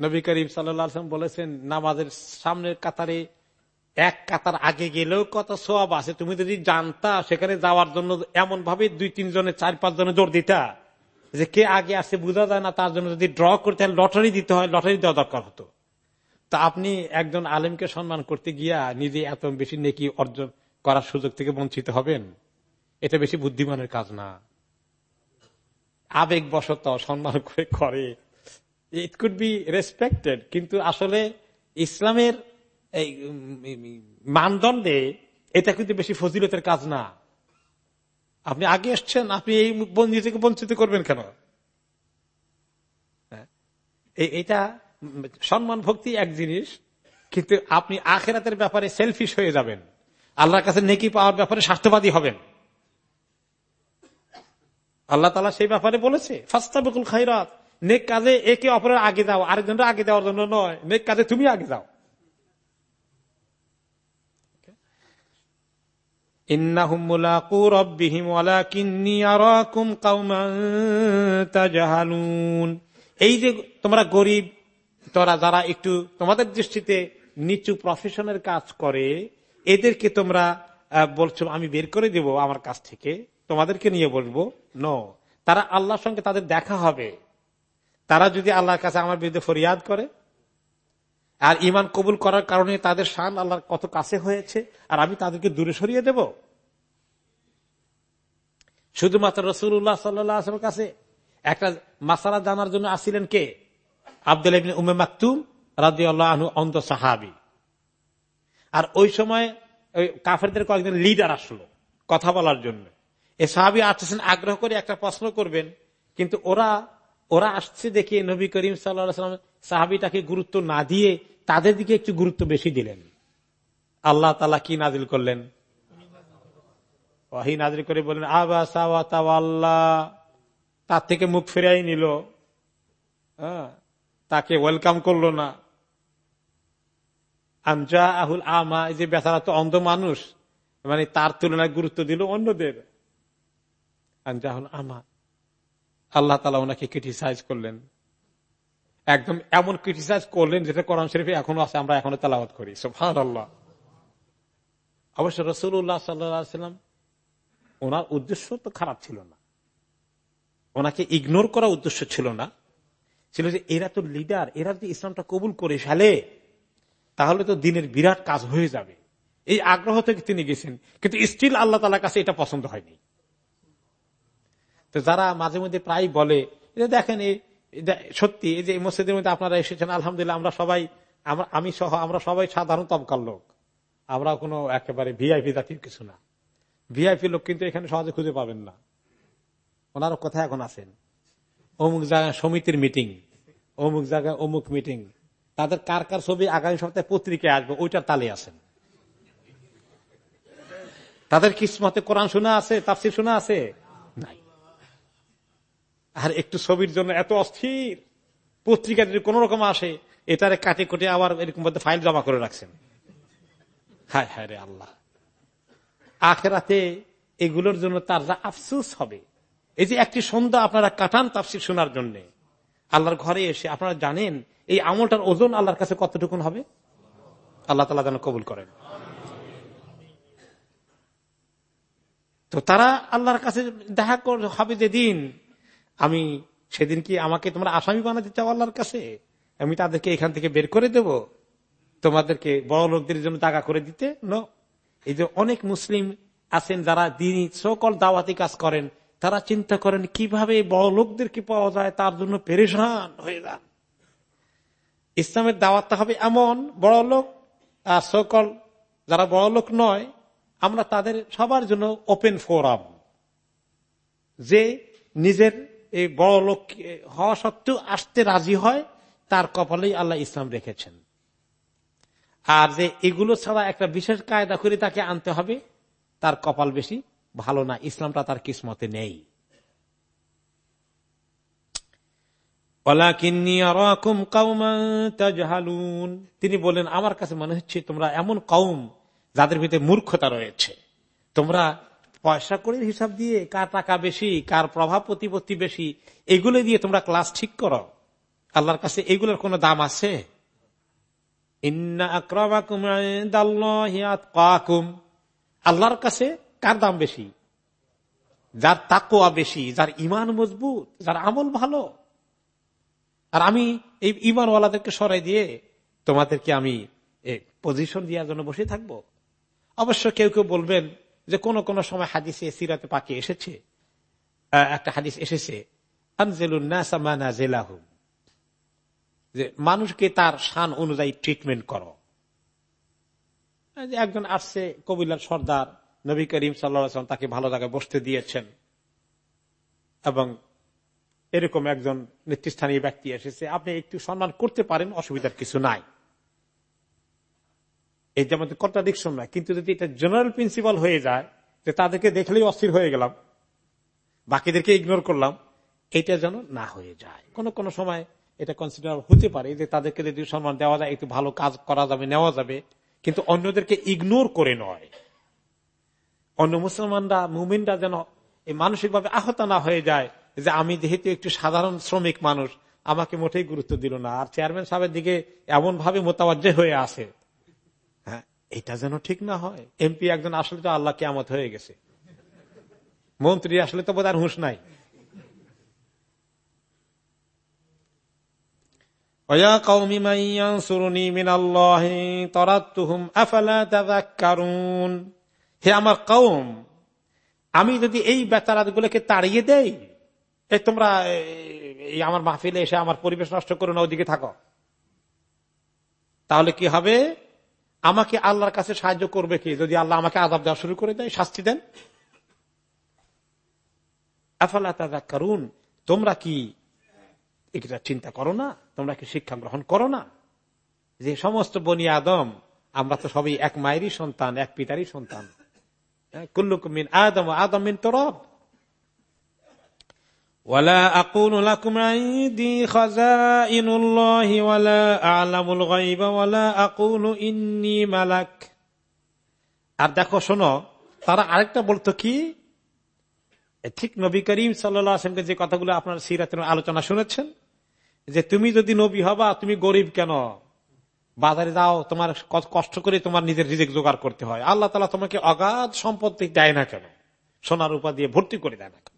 নবী করিম সাল্লাম বলেছেন, নামাজের সামনের কাতারে এক কাতার আগে গেলেও কত সব আছে? তুমি যদি জানতা সেখানে যাওয়ার জন্য এমন ভাবে দুই, তিন জনে, চার, পাঁচ জনে জোর দিতা যে কে আগে আসে বোঝা যায় না, তার জন্য যদি ড্র করতে হয়, লটারি দিতে হয়, লটারি দেওয়া দরকার হতো। তা আপনি একজন আলেমকে সম্মান করতে গিয়া নিজে এত বেশি নেকি অর্জন করার সুযোগ থেকে বঞ্চিত হবেন? এটা বেশি বুদ্ধিমানের কাজ না। আবেগ বশত সম্মান করে করে। ইট কুড বি রেসপেক্টেড কিন্তু আসলে ইসলামের এই মানদণ্ডে এটা কিন্তু বেশি ফজিলতের কাজ না। আপনি আগে এসছেন, আপনি এই নিজেকে বঞ্চিত করবেন কেন? হ্যাঁ? এটা সম্মান ভক্তি এক জিনিস, কিন্তু আপনি আখেরাতের ব্যাপারে সেলফিশ হয়ে যাবেন। আল্লাহর কাছে নেকি পাওয়ার ব্যাপারে স্বার্থবাদী হবেন। আল্লাহ তালা সেই ব্যাপারে বলেছে ফাস্তা ফাস্তাবুল খাইরাত নেক কাজে একে অপরের আগে যাও আরেকজনের আগে দেওয়ার জন্য নয়, নেক কাজে তুমি আগে যাও। এই যে তোমরা গরিব, তোরা যারা একটু তোমাদের দৃষ্টিতে নিচু প্রফেশনের কাজ করে, এদেরকে তোমরা বলছো, আমি বের করে দেব আমার কাছ থেকে তোমাদেরকে নিয়ে বলব, ন, তারা আল্লাহর সঙ্গে তাদের দেখা হবে। তারা যদি আল্লাহর কাছে আমার বিরুদ্ধে ফরিয়াদ করে আর ইমান কবুল করার কারণে তাদের শান আল্লাহর কত কাছে হয়েছে, আর আমি তাদেরকে দূরে সরিয়ে দেব। শুধুমাত্র রসুল্লাহ সাল্লামের কাছে একটা মাসালা জানার জন্য আসছিলেন কে? আব্দুল উমে মাকতুম রাজি আল্লাহ অন্ত সাহাবি। আর ওই সময় ওই কাফেরদের কয়েকজন লিডার আসলো কথা বলার জন্য। এ সাহাবি আসতেছেন আগ্রহ করে একটা প্রশ্ন করবেন, কিন্তু ওরা ওরা আসছে দেখে নবী করিম সাল্লাম সাহাবিটাকে গুরুত্ব না দিয়ে তাদের দিকে একটু গুরুত্ব বেশি দিলেন। আল্লাহ তালা কি নাজিল করলেন? ওয়াহি নাজিল করে বললেন আবা তার থেকে মুখ ফেরাই নিল। হ্যাঁ, তাকে ওয়েলকাম করল না। আনজা আহুল আমা এই যে বেচারা তো অন্ধ মানুষ মানে তার তুলনায় গুরুত্ব দিল অন্যদের। আনজা আহুল আমা আল্লাহ তালা ওনাকে ক্রিটিসাইজ করলেন। একদম এমন ক্রিটিসাইজ করলেন যেটা কোরআন শরীফে এখনও আছে, আমরা এখনও তালাবাদ করি। সোফান অবশ্য রসুল্লাহ সাল্লাম ওনার উদ্দেশ্য তো খারাপ ছিল না। ওনাকে ইগনোর করা উদ্দেশ্য ছিল না। ছিল যে এরা তো লিডার এরা যদি ইসলামটা কবুল করে ফেলে, তাহলে তো দিনের বিরাট কাজ হয়ে যাবে। এই আগ্রহ থেকে তিনি গেছেন। কিন্তু স্টিল আল্লাহ তালার কাছে এটা পছন্দ হয়নি। তো যারা মাঝে মধ্যে প্রায় বলে দেখেন এই সত্যি, এই যে মসজিদের মধ্যে আপনারা এসেছেন, আলহামদুলিল্লাহ আমরা সবাই আমি সহ, আমরা সবাই সাধারণ তবকার লোক। আমরা কোনো একেবারে ভিআইপি জাতির কিছু না। ভিআইপি লোক কিন্তু এখানে সহজে খুঁজে পাবেন না। ওনারও কোথায় এখন আছেন? অমুক জায়গায় সমিতির মিটিং, অমুক জায়গায় অমুক মিটিং। তাদের কার কার ছবি আগামী সপ্তাহে পত্রিকায় আসবে, ওইটার তালে আছেন। তাদের কিসমতে কোরআন শোনা আছে, তাফসির শোনা আছে? নাই। আর একটু ছবির জন্য এত অস্থির। পত্রিকা যদি কোন রকম আসে, এটারে কাটে কুটে আবার এরকম মধ্যে ফাইল জমা করে রাখছেন। হায় হায় রে আল্লাহ। আখেরাতে এগুলোর জন্য তার যা আফসুস হবে। এই যে একটি সন্ধ্যা আপনারা কাটান তাফসির শোনার জন্য। আল্লাহর ঘরে এসে আপনারা জানেন এই আমলটার ওজন আল্লাহর কাছে কতটুকুন হবে? আল্লাহ তালা যেন কবুল করেন। তো তারা আল্লাহর কাছে দেখা হবে যেদিন আমি সেদিন কি আমাকে তোমরা আসামি বানাতে চাও আল্লাহর কাছে? আমি তাদেরকে এখান থেকে বের করে দেব? তোমাদেরকে বড় লোকদের জন্য টাকা করে দিতে? ন এই যে অনেক মুসলিম আছেন যারা দিন সকল দাওয়াতি কাজ করেন, তারা চিন্তা করেন, কীভাবে বড় লোকদেরকে পাওয়া যায়? তার জন্য পেরেশান হয়ে যান। ইসলামের দাওয়াতটা হবে এমন, বড় লোক আর সকল যারা বড় লোক নয়, আমরা তাদের সবার জন্য ওপেন ফোরাম যে নিজের এই বড় লোক হওয়া সত্ত্বেও আসতে রাজি হয়, তার কপালেই আল্লাহ ইসলাম রেখেছেন। আর যে এগুলো ছাড়া একটা বিশেষ কায়দা করে তাকে আনতে হবে, তার কপাল বেশি ভালো না, ইসলামটা তার কিসমতে নেই। তিনি বলেন আমার কাছে মনে হচ্ছে তোমরা এমন কৌম যাদের ভিতরে মূর্খতা রয়েছে। তোমরা পয়সা করে হিসাব দিয়ে কার টাকা বেশি, কার প্রভাব প্রতিপত্তি বেশি, এগুলো দিয়ে তোমরা ক্লাস ঠিক করো। আল্লাহর কাছে এগুলোর কোন দাম আছে? আল্লাহর কাছে কার দাম বেশি? যার তাকোয়া বেশি, যার ইমান মজবুত, যার আমল ভালো। আর আমি এই ইমানওয়ালাদেরকে সরাই দিয়ে তোমাদেরকে আমি পজিশন দেওয়ার জন্য বসে থাকব। অবশ্য কেউ কেউ বলবেন যে কোন কোন সময় হাদিসে সিরাতে পাকে এসেছে। একটা হাদিস এসেছে যে মানুষকে তার শান অনুযায়ী ট্রিটমেন্ট করো। একজন আসছে কবিলার সর্দার, নবী করিম সাল্লাম তাকে ভালো জায়গায় বসতে দিয়েছেন। এবং এরকম একজন নেতৃস্থানীয় ব্যক্তি এসেছে। আপনি একটু সম্মান করতে পারেন, অসুবিধার কিছু নাই। এই যেমন কন্ট্রাডিকশন নয় কিন্তু যদি এটা জেনারেল প্রিন্সিপাল হয়ে যায়, যে তাদেরকে দেখলেই অস্থির হয়ে গেলাম, বাকিদেরকে ইগনোর করলাম, এটা যেন না হয়ে যায়। কোন কোন সময় এটা কনসিডার হতে পারে যে তাদেরকে যদি সম্মান দেওয়া যায়, একটু ভালো কাজ করা যাবে, নেওয়া যাবে, কিন্তু অন্যদেরকে ইগনোর করে নয়। অন্য মুসলমানরা, মুমিনরা যেন এই মানসিকভাবে আহত না হয়ে যায়, যে আমি যেহেতু একটু সাধারণ শ্রমিক মানুষ, আমাকে মোটেই গুরুত্ব দিল না। আর চেয়ারম্যান সাহেবের দিকে এমন ভাবে মোতাবাজ্য হয়ে হ্যাঁ এটা যেন ঠিক না হয়। এমপি একজন আসলে তো আল্লাহ কেমত হয়ে গেছে। মন্ত্রী আসলে তো বোধ আর হুঁশ নাই। হে আমার কৌম আমি যদি এই বেতারাত গুলোকে তাড়িয়ে দেই এই তোমরা এই আমার মাহফিলে এসে আমার পরিবেশ নষ্ট করো না ওদিকে থাকো। তাহলে কি হবে? আমাকে আল্লাহর কাছে সাহায্য করবে কি? যদি আল্লাহ আমাকে আজাব দেওয়া শুরু করে দেয় শাস্তি দেন? আফালা কারুন তোমরা কি এটা চিন্তা করো না? তোমরা কি শিক্ষা গ্রহণ করো না? যে সমস্ত বনি আদম আমরা তো সবই এক মায়েরই সন্তান এক পিতারই সন্তান। হ্যাঁ, কুল্লুকুমিন আদম আদম মিন তরব। ولا أقول لكم عندي خزائن الله ولا أعلم الغيب ولا أقول إني ملك আর দেখো শোনো তারা আরেকটা বলতো কি ঠিক নবী করিম সাল্লামকে যে কথাগুলো আপনার সিরাতের আলোচনা শুনেছেন যে তুমি যদি নবী হবা তুমি গরিব কেন বাজারে যাও তোমার কষ্ট করে তোমার নিজের রিজেক জোগাড় করতে হয় আল্লাহ তালা তোমাকে অগাধ সম্পত্তি দেয় না কেন সোনার উপা দিয়ে ভর্তি করে দেয় না কেন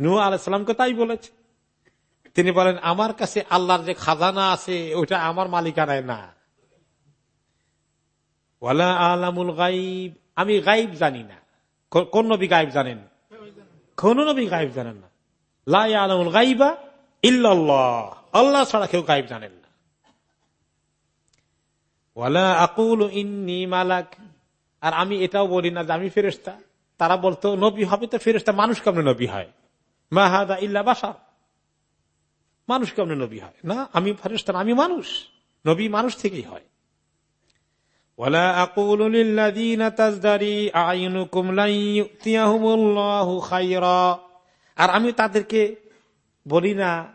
নু আলাইসালামকে তাই বলেছে? তিনি বলেন, আমার কাছে আল্লাহর যে খাজানা আছে, ওইটা আমার মালিকানায় না। আলামুল গাইব আমি গাইব জানি না। কোন নবী গাইব জানেন? কোন নবী গাইব জানেন না। লাই আলমুল গাইবা ইল্লাল্লাহ। আল্লাহ ছাড়া কেউ গাইব জানেন না। ওয়ালা আকুল ইন্নি মালাক। আর আমি এটাও বলি না যে আমি ফেরেস্তা তারা বলতো, নবী হবে তো ফেরেস্তা মানুষ কেমন নবী হয়? মা হাদা ইল্লা বাসার মানুষ কেমন নবী হয়? না আমি ফেরেস্তান আমি মানুষ। নবী মানুষ থেকেই হয়। আর আমি তাদেরকে বলি না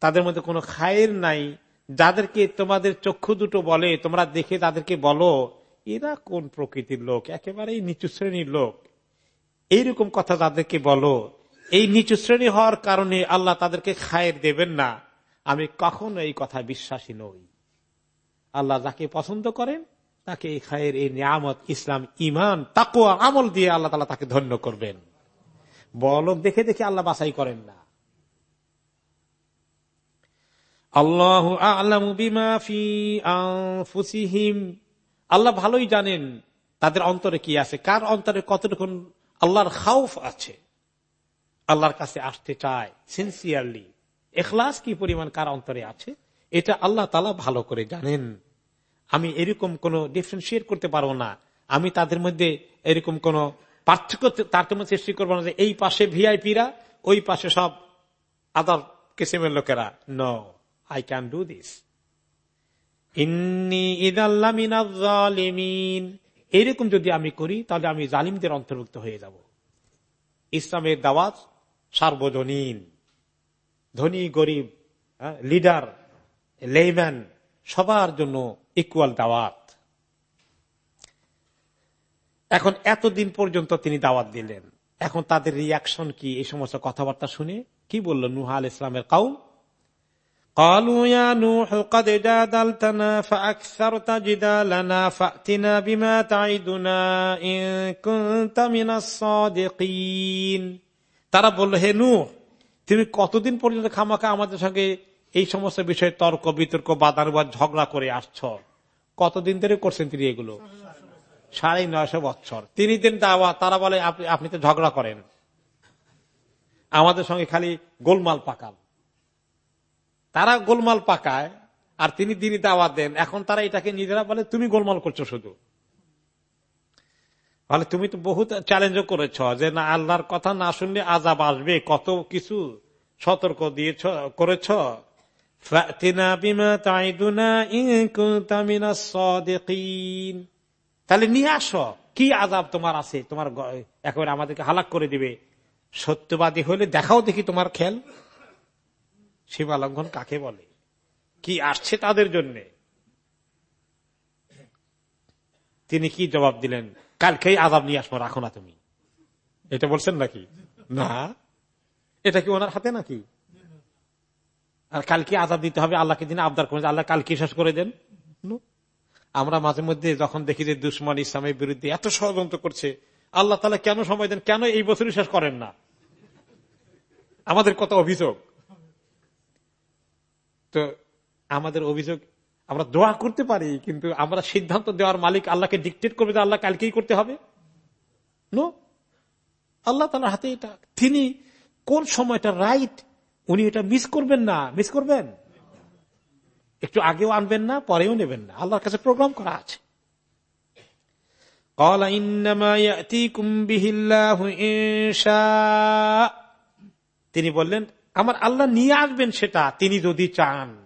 তাদের মধ্যে কোনো খায়ের নাই। যাদেরকে তোমাদের চক্ষু দুটো বলে তোমরা দেখে তাদেরকে বলো এরা কোন প্রকৃতির লোক? একেবারেই নিচু শ্রেণির লোক। এইরকম কথা তাদেরকে বলো এই নিচু শ্রেণি হওয়ার কারণে আল্লাহ তাদেরকে খায়ের দেবেন না। আমি কখনো এই কথা বিশ্বাসী নই। আল্লাহ যাকে পছন্দ করেন, তাকে এই খায়ের, এই নিয়ামত, ইসলাম ইমান তাকুয়া আমল দিয়ে আল্লাহ তালা তাকে ধন্য করবেন। বলক দেখে দেখে আল্লাহ বাছাই করেন না। আল্লাহ আলামুবিমাফিহিম আল্লাহ ভালোই জানেন তাদের অন্তরে কি আছে, কার অন্তরে কতটুকু আল্লাহর খাউফ আছে। আল্লাহর কাছে আসতে চায় সিনসিয়ারলি এখলাস কি পরিমাণ কার অন্তরে আছে? এটা আল্লাহ তালা ভালো করে জানেন। আমি এরকম কোন ডিফারেন্সিয়েট করতে পারব না। আমি তাদের মধ্যে এরকম কোন পার্থক্য তারতম্য সৃষ্টি করব না যে এই পাশে ভিআইপিরা ওই পাশে সব আদার কিসিমের লোকেরা। ন আই ক্যান ডু দিস এরকম যদি আমি করি, তাহলে আমি জালিমদের অন্তর্ভুক্ত হয়ে যাব। ইসলামের দাওয়াত সার্বজনীন ধনী, গরিব হ্যাঁ, লিডার লেম্যান সবার জন্য ইকুয়াল দাওয়াত। এখন এতদিন পর্যন্ত তিনি দাওয়াত দিলেন। এখন তাদের রিয়াকশন কি? এই সমস্ত কথাবার্তা শুনে কি বলল নুহা আল ইসলামের কাউ কালুয়ানু তারা বলল, হে নূহ তুমি কতদিন পর্যন্ত খামাখা আমাদের সঙ্গে এই সমস্ত বিষয়ে তর্ক, বিতর্ক, বাদানুবাদ, ঝগড়া করে আসছ? কতদিন ধরে করছেন তিনি এগুলো? সাড়ে নয়শো বছর তিনি দিন দাওয়া তারা বলে আপনি তো ঝগড়া করেন। আমাদের সঙ্গে খালি গোলমাল পাকান। তারা গোলমাল পাকায়, আর তিনি দিনই দাওয়াত দেন। এখন তারা এটাকে নিজেরা বলে, তুমি গোলমাল করছ শুধু। বলে তুমি তো বহুত চ্যালেঞ্জও করেছ যে না, আল্লাহর কথা না শুনলে আজাব আসবে, কত কিছু সতর্ক দিয়েছ, করেছ। তাহলে নিয়ে আসো, কি আজাব তোমার আছে? তোমার একেবারে আমাদেরকে হালাক করে দিবে। সত্যবাদী হলে দেখাও দেখি তোমার খেল। সীমা লঙ্ঘন কাকে বলে? কি আসছে তাদের জন্য? তিনি কি জবাব দিলেন? কালকেই আজাব নিয়ে আসব, রাখো না তুমি। এটা বলছেন নাকি? না। এটা কি ওনার হাতে নাকি? আর কালকে আজাদ দিতে হবে, আল্লাহকে দিন আবদার করে আল্লাহ কালকে শেষ করে দেন। আমরা মাঝে মধ্যে যখন দেখি যে দুশ্মন ইসলামের বিরুদ্ধে এত ষড়যন্ত্র করছে, আল্লাহ তালা কেন সময় দেন? কেন এই বছরই শেষ করেন না? আমাদের কত অভিযোগ? তো আমাদের অভিযোগ আমরা দোয়া করতে পারি, কিন্তু আমরা সিদ্ধান্ত দেওয়ার মালিক আল্লাহকে ডিকটেট করবে যে আল্লাহ কালকেই করতে হবে? নো আল্লাহ তালার হাতে এটা, তিনি কোন সময়টা রাইট উনি এটা মিস করবেন না? মিস করবেন? একটু আগেও আনবেন না, পরেও নেবেন না। আল্লাহর কাছে প্রোগ্রাম করা আছে। তিনি বললেন, আমার আল্লাহ নিয়ে আসবেন সেটা, তিনি যদি চান।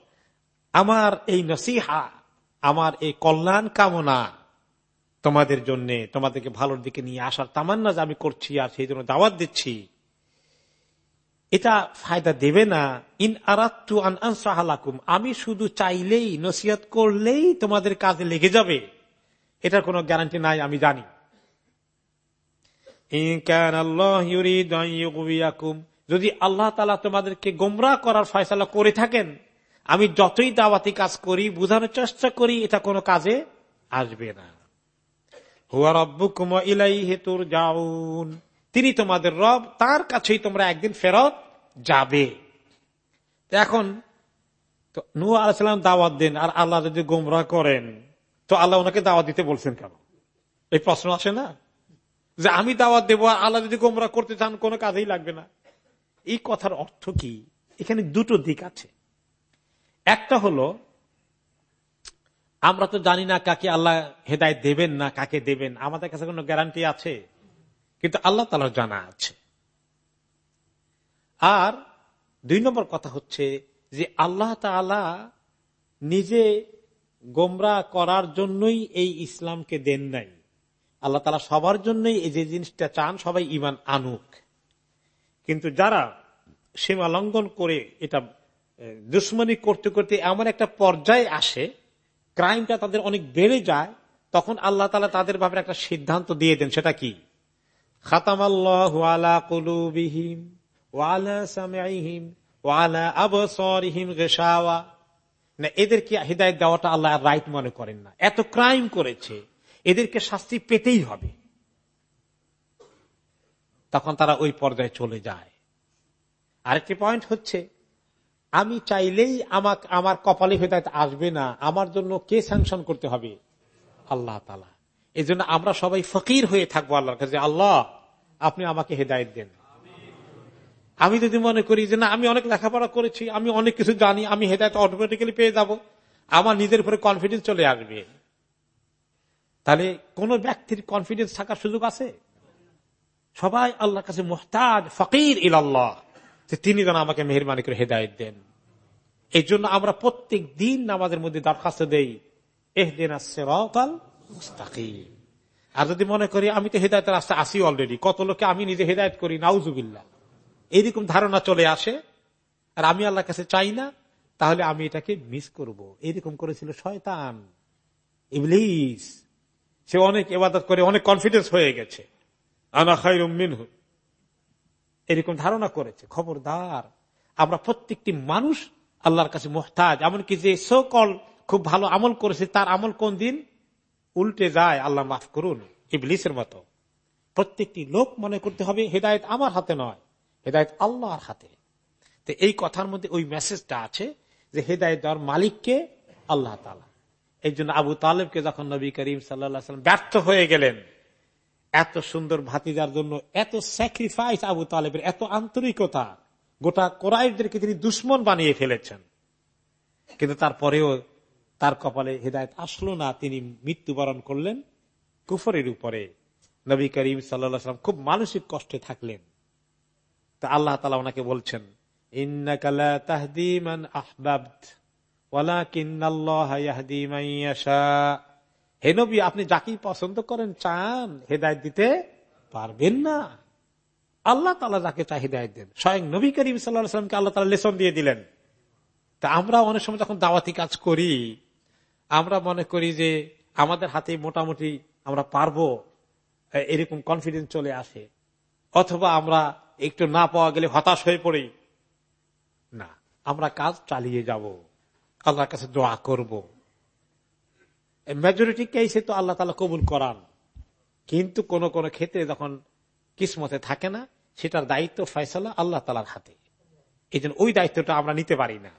আমার এই নসিহা, আমার এই কল্যাণ কামনা তোমাদের জন্য, তোমাদেরকে ভালোর দিকে নিয়ে আসার তামান্না যে আমি করছি আর সেই জন্য দাওয়াত দিচ্ছি, এটা ফায়দা দেবে না। ইন আরাত্তু আন আনসাহালাকুম আমি শুধু চাইলেই, নসিহত করলেই তোমাদের কাজে লেগে যাবে। এটার কোনো গ্যারান্টি নাই, আমি জানি। যদি আল্লাহ তালা তোমাদেরকে গোমরা করার ফয়সালা করে থাকেন আমি যতই দাওয়াতি কাজ করি, বোঝানোর চেষ্টা করি, এটা কোনো কাজে আসবে না। হুয়া রব্বুকুম ইলাই হেতুর যাউন তিনি তোমাদের রব, তার কাছেই তোমরা একদিন ফেরত যাবে। এখন নু আলাইসালাম দাওয়াত দেন, আর আল্লাহ যদি গোমরা করেন, তো আল্লাহ ওনাকে দাওয়াত দিতে বলছেন কেন? এই প্রশ্ন আসে না? যে আমি দাওয়াত দেবো আর আল্লাহ যদি গোমরা করতে চান, কোনো কাজেই লাগবে না। এই কথার অর্থ কি? এখানে দুটো দিক আছে। একটা হলো, আমরা তো জানি না কাকে আল্লাহ হেদায় দেবেন না কাকে দেবেন, আমাদের কাছে কোনো গ্যারান্টি আছে? কিন্তু আল্লাহ তালার জানা আছে। আর দুই নম্বর কথা হচ্ছে যে আল্লাহ তালা নিজে গোমরা করার জন্যই এই ইসলামকে দেন নাই। আল্লাহ তালা সবার জন্যই এই যে জিনিসটা চান, সবাই ইমান আনুক। কিন্তু যারা সীমা লঙ্ঘন করে এটা দুশ্মনী করতে করতে এমন একটা পর্যায়ে আসে ক্রাইমটা তাদের অনেক বেড়ে যায়, তখন আল্লাহ তালা তাদের ব্যাপারে একটা সিদ্ধান্ত দিয়ে দেন, সেটা কি? খাতামাল্লাহ আলা কুলুবিহিম ওয়ালা সামিহিম ওয়ালা আবসরিহিম গেসাওয়া না, এদেরকে হৃদায়ত দেওয়াটা আল্লাহ রাইট মনে করেন না। এত ক্রাইম করেছে, এদেরকে শাস্তি পেতেই হবে। তখন তারা ওই পর্যায়ে চলে যায়। আরেকটি পয়েন্ট হচ্ছে আমি চাইলেই আমাকে, আমার কপালে হেদায়ত আসবে না। আমার জন্য কে স্যাংশন করতে হবে? আল্লাহ তালা এই জন্য আমরা সবাই ফকির হয়ে থাকব আল্লাহর কাছে। আল্লাহ, আপনি আমাকে হেদায়ত দেন। আমি যদি মনে করি যে না, আমি অনেক লেখাপড়া করেছি, আমি অনেক কিছু জানি, আমি হেদায়ত অটোমেটিক্যালি পেয়ে যাব, আমার নিজের উপরে কনফিডেন্স চলে আসবে। তাহলে কোন ব্যক্তির কনফিডেন্স থাকার সুযোগ আছে? সবাই আল্লাহর কাছে মোহতাজ, ফকির ইল আল্লাহ যে তিনি যেন আমাকে মেহরবানি করে হেদায়ত দেন। এই জন্য আমরা প্রত্যেক দিন আমাদের মধ্যে দরখাস্ত দেই এহ দিন মুস্তাকিম। আর যদি মনে করি, আমি তো হেদায়তের রাস্তা আসি অলরেডি কত লোকে আমি নিজে হেদায়ত করি নাউজুবিল্লা এইরকম ধারণা চলে আসে, আর আমি আল্লাহর কাছে চাই না, তাহলে আমি এটাকে মিস করব। এরকম করেছিল শয়তান সে অনেক এবাদত করে, অনেক কনফিডেন্স হয়ে গেছে। আনা খাইরুম মিনহু। এরকম ধারণা করেছে, খবরদার। আমরা প্রত্যেকটি মানুষ আল্লাহর কাছে মোহতাজ, এমনকি যে সকল খুব ভালো আমল করেছে, তার আমল কোন দিন? উল্টে যায়, আল্লাহ মাফ করুন, ইবলিসের মতো। প্রত্যেকটি লোক মনে করতে হবে, হেদায়ত আমার হাতে নয়, হেদায়ত আল্লাহর হাতে। তো এই কথার মধ্যে ওই মেসেজটা আছে যে হেদায়ত দেওয়ার মালিককে আল্লাহ তালা এই জন্য আবু তালেবকে যখন নবী করিম সাল্লাম ব্যর্থ হয়ে গেলেন এত সুন্দর ভাতিজার জন্য, এত স্যাক্রিফাইস আবু তালেবের, এত আন্তরিকতা। গোটা কোরআদেরকে তিনি দুশ্মন বানিয়ে ফেলেছেন। কিন্তু তারপরেও তার কপালে হৃদায়ত আসলো না, তিনি মৃত্যুবরণ করলেন কুফরের উপরে। নবী করিম সাল্লাম খুব মানসিক কষ্টে থাকলেন। তা আল্লাহ তালা ওনাকে বলছেন হে নবী, আপনি যাকেই পছন্দ করেন, চান, হেদায়ত দিতে পারবেন না। আল্লাহ তালা যাকে চা হৃদায়ত দেন। স্বয়ং নবী করিম সাল্লাহামকে আল্লাহ তালা লেসন দিয়ে দিলেন। তা আমরা অনেক সময় যখন দাওয়াতি কাজ করি, আমরা মনে করি যে আমাদের হাতে মোটামুটি আমরা পারব, এরকম কনফিডেন্স চলে আসে। অথবা আমরা একটু না পাওয়া গেলে হতাশ হয়ে পড়ি। না, আমরা কাজ চালিয়ে যাব। আল্লাহর কাছে দোয়া করব। মেজরিটি কেসে তো আল্লাহ তালা কবুল করান কিন্তু কোন কোন ক্ষেত্রে যখন কিসমতে থাকে না সেটার দায়িত্ব ফয়সলা আল্লাহ তালার হাতে এই জন্য ওই দায়িত্বটা আমরা নিতে পারি না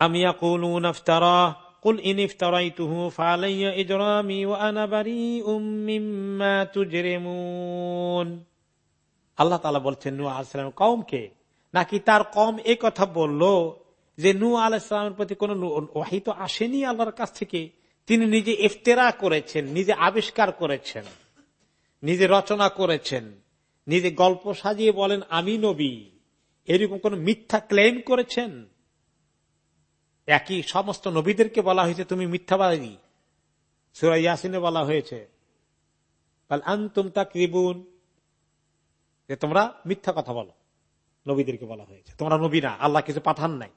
আমি قل إن افتريته فعلي إجرامي وأنا بريء مما تجرمون আল্লাহ তালা বলছেন নু আলাইসালাম কমকে নাকি তার কম এ কথা বলল যে নু আলাইসালামের প্রতি কোন ওয়াহি তো আসেনি আল্লাহর কাছ থেকে। তিনি নিজে ইফতেরা করেছেন, নিজে আবিষ্কার করেছেন, নিজে রচনা করেছেন, নিজে গল্প সাজিয়ে বলেন, আমি নবী। এরকম কোন মিথ্যা ক্লেম করেছেন? একই সমস্ত নবীদেরকে বলা হয়েছে, তুমি মিথ্যাবাদী। সুরাই ইয়াসিনে বলা হয়েছে আন্তুম তাকরিবুন যে তোমরা মিথ্যা কথা বলো। নবীদেরকে বলা হয়েছে। তোমরা নবী না আল্লাহ কিছু পাঠান নাই।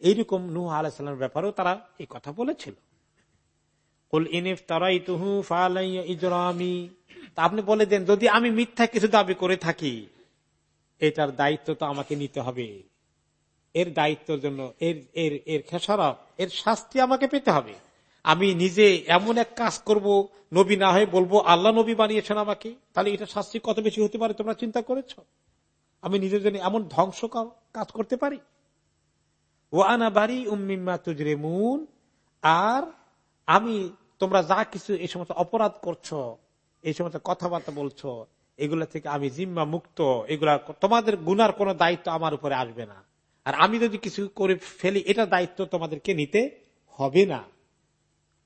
এইরকম নুহ আলাইসাল্লামের ব্যাপারেও তারা এই কথা বলেছিল। আপনি বলে দেন, যদি আমি মিথ্যা কিছু দাবি করে থাকি, এটার দায়িত্ব তো আমাকে নিতে হবে। এর দায়িত্বের জন্য, এর এর এর খেসারত, এর শাস্তি আমাকে পেতে হবে। আমি নিজে এমন এক কাজ করব, নবী না হয়ে বলব, আল্লাহ নবী বানিয়েছেন আমাকে। তাহলে এটা শাস্তি কত বেশি হতে পারে তোমরা চিন্তা করেছ? আমি নিজের জন্য এমন ধ্বংস কাজ করতে পারি? ও আনা বাড়ি উম্মিমা তুজরে মুন আর আমি তোমরা যা কিছু এই সমস্ত অপরাধ করছ, এই সমস্ত কথাবার্তা বলছো, এগুলা থেকে আমি জিম্মা মুক্ত, এগুলা তোমাদের গুনার কোন দায়িত্ব আমার উপরে আসবে না। আর আমি যদি কিছু করে ফেলি, এটা দায়িত্ব তোমাদেরকে নিতে হবে না।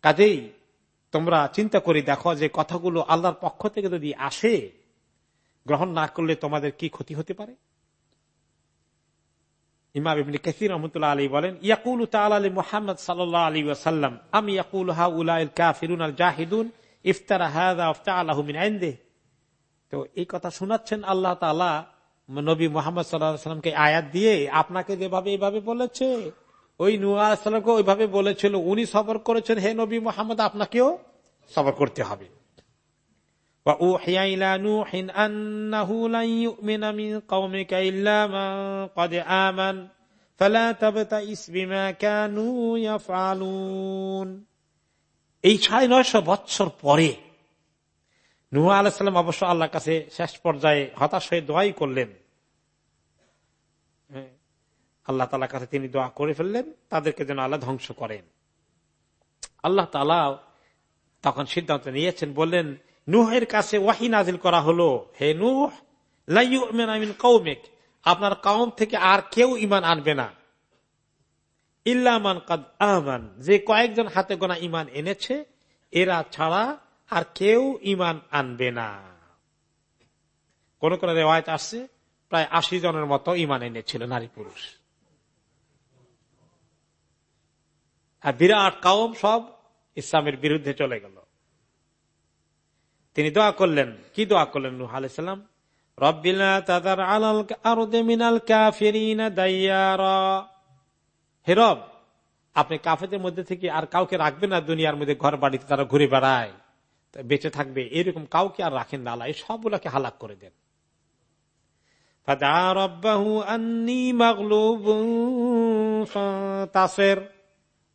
কাজেই তোমরা চিন্তা করে দেখো যে কথাগুলো আল্লাহর পক্ষ থেকে যদি আসে গ্রহণ না করলে তোমাদের কি ক্ষতি হতে পারে? এই কথা শোনাচ্ছেন আল্লাহ নবী আয়াত দিয়ে আপনাকে যেভাবে এইভাবে বলেছে, ওই নুয়াকে ওইভাবে বলেছিল, উনি সবর করেছেন, হে নবী মোহাম্মদ, আপনাকেও সবর করতে হবে। এই সাড়ে নয়শ বৎসর পরে নুহা আলাহিসাম অবশ্য আল্লাহর কাছে শেষ পর্যায়ে হতাশ হয়ে দোয়াই করলেন। হ্যাঁ, আল্লাহ তালার কাছে তিনি দোয়া করে ফেললেন তাদেরকে যেন আল্লাহ ধ্বংস করেন। আল্লাহ তালা তখন সিদ্ধান্ত নিয়েছেন বললেন নুহের কাছে ওয়াহি নাজিল করা হলো, হে নুহ লাইমিন কৌমেক আপনার কাউম থেকে আর কেউ ইমান আনবে না। ইল্লামান কাদ আহমান যে কয়েকজন হাতে গোনা ইমান এনেছে, এরা ছাড়া আর কেউ ইমান আনবে না। কোন কোন রেওয়ায়ত আসছে, প্রায় আশি জনের মতো ইমান এনেছিল, নারী পুরুষ। আর বিরাট কাউম সব ইসলামের বিরুদ্ধে চলে গেল। তিনি দোয়া করলেন। কি দোয়া করলেন নুহ আলাইসাল্লাম রব্বিলা তাদার আলাল আরদে মিনাল কাফিরিনা দাইয়ারা। হেরব আপনি কাফেদের মধ্যে থেকে আর কাউকে রাখবেন না দুনিয়ার মধ্যে ঘর বাড়িতে তারা ঘুরে বেড়ায়। বেঁচে থাকবে, এরকম কাউকে আর রাখেন না আল্লাহ। সবগুলাকে হালাক করে দেন।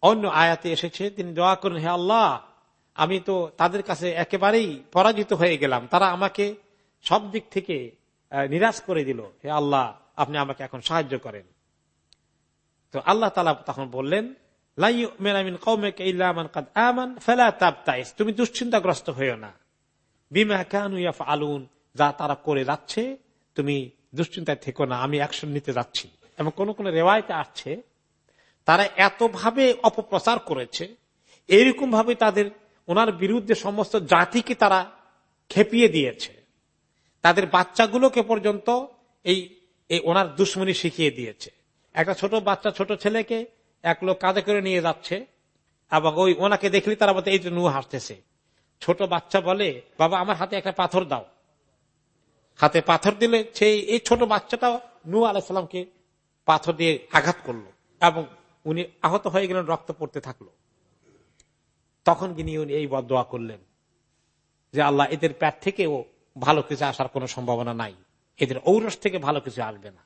অন্য আয়াতে এসেছে, তিনি দোয়া করেন হে আল্লাহ আমি তো তাদের কাছে একেবারেই পরাজিত হয়ে গেলাম। তারা আমাকে সব দিক থেকে নিরাশ করে দিল। হে আল্লাহ, আপনি আমাকে এখন সাহায্য করেন। তো আল্লাহ তালা তখন বললেন তুমি দুশ্চিন্তাগ্রস্ত হইও না। বিমা কানুয়াফ আলুন যা তারা করে যাচ্ছে, তুমি দুশ্চিন্তায় থেকো না, আমি অ্যাকশন নিতে যাচ্ছি। এবং কোন কোন রেওয়ায়তে আসছে, তারা এতভাবে অপপ্রচার করেছে এইরকম ভাবে তাদের ওনার বিরুদ্ধে সমস্ত জাতিকে তারা খেপিয়ে দিয়েছে। তাদের বাচ্চাগুলোকে পর্যন্ত এই ওনার দুশ্মনী শিখিয়ে দিয়েছে। একটা ছোট বাচ্চা ছোট ছেলেকে এক লোক কাঁধে করে নিয়ে যাচ্ছে এবং ওই ওনাকে দেখলে তারা বলতে, এই যে নু হাসতেছে। ছোট বাচ্চা বলে, বাবা, আমার হাতে একটা পাথর দাও। হাতে পাথর দিলে সেই, এই ছোট বাচ্চাটাও নু আলাইসালামকে পাথর দিয়ে আঘাত করল এবং উনি আহত হয়ে গেলেন, রক্ত পড়তে থাকল। তখন তিনি এই বদোয়া করলেন যে আল্লাহ, এদের প্যাট থেকেও ভালো কিছু আসার কোন সম্ভাবনা নাই। এদের ঔরস থেকে ভালো কিছু আসবে না।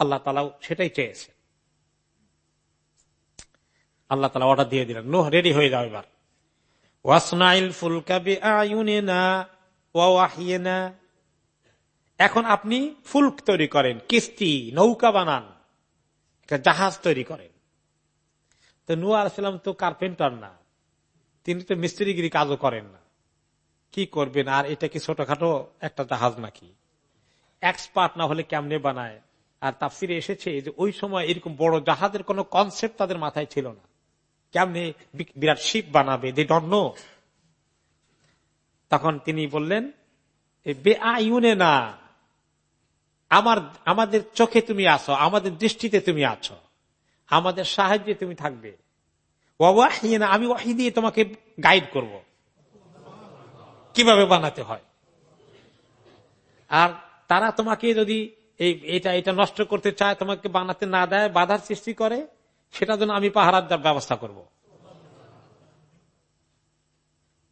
আল্লাহ তালাও সেটাই চেয়েছে আল্লাহ তালা অর্ডার দিয়ে দিলেন, নোহ রেডি হয়ে যাও এবার। ওয়াসনাইল ফুলকাবি আয়ুনে ওয়াহিয়ে এখন আপনি ফুলক তৈরি করেন, কিস্তি, নৌকা বানান, একটা জাহাজ তৈরি করেন। তো নুয়া আলাইসালাম তো কার্পেন্টার না। তিনি তো মিস্ত্রিগিরি কাজও করেন না। কি করবেন? আর এটা কি ছোটখাটো একটা জাহাজ নাকি? এক্সপার্ট না হলে কেমনে বানায়? আর তাফসিরে এসেছে যে ওই সময় এরকম বড় জাহাজের কোন কনসেপ্ট তাদের মাথায় ছিল না। কেমনে বিরাট শিপ বানাবে? দে ডট তখন তিনি বললেন বে আইনে না। আমার, আমাদের চোখে তুমি আছো, আমাদের দৃষ্টিতে তুমি আছো। আমাদের সাহায্যে তুমি থাকবে। আমি ওয়াহি দিয়ে তোমাকে গাইড করব। কীভাবে বানাতে হয়? আর তারা তোমাকে যদি এটা এটা নষ্ট করতে চায়, তোমাকে বানাতে না দেয়, বাধার সৃষ্টি করে সেটা জন্য আমি পাহারার ব্যবস্থা করব।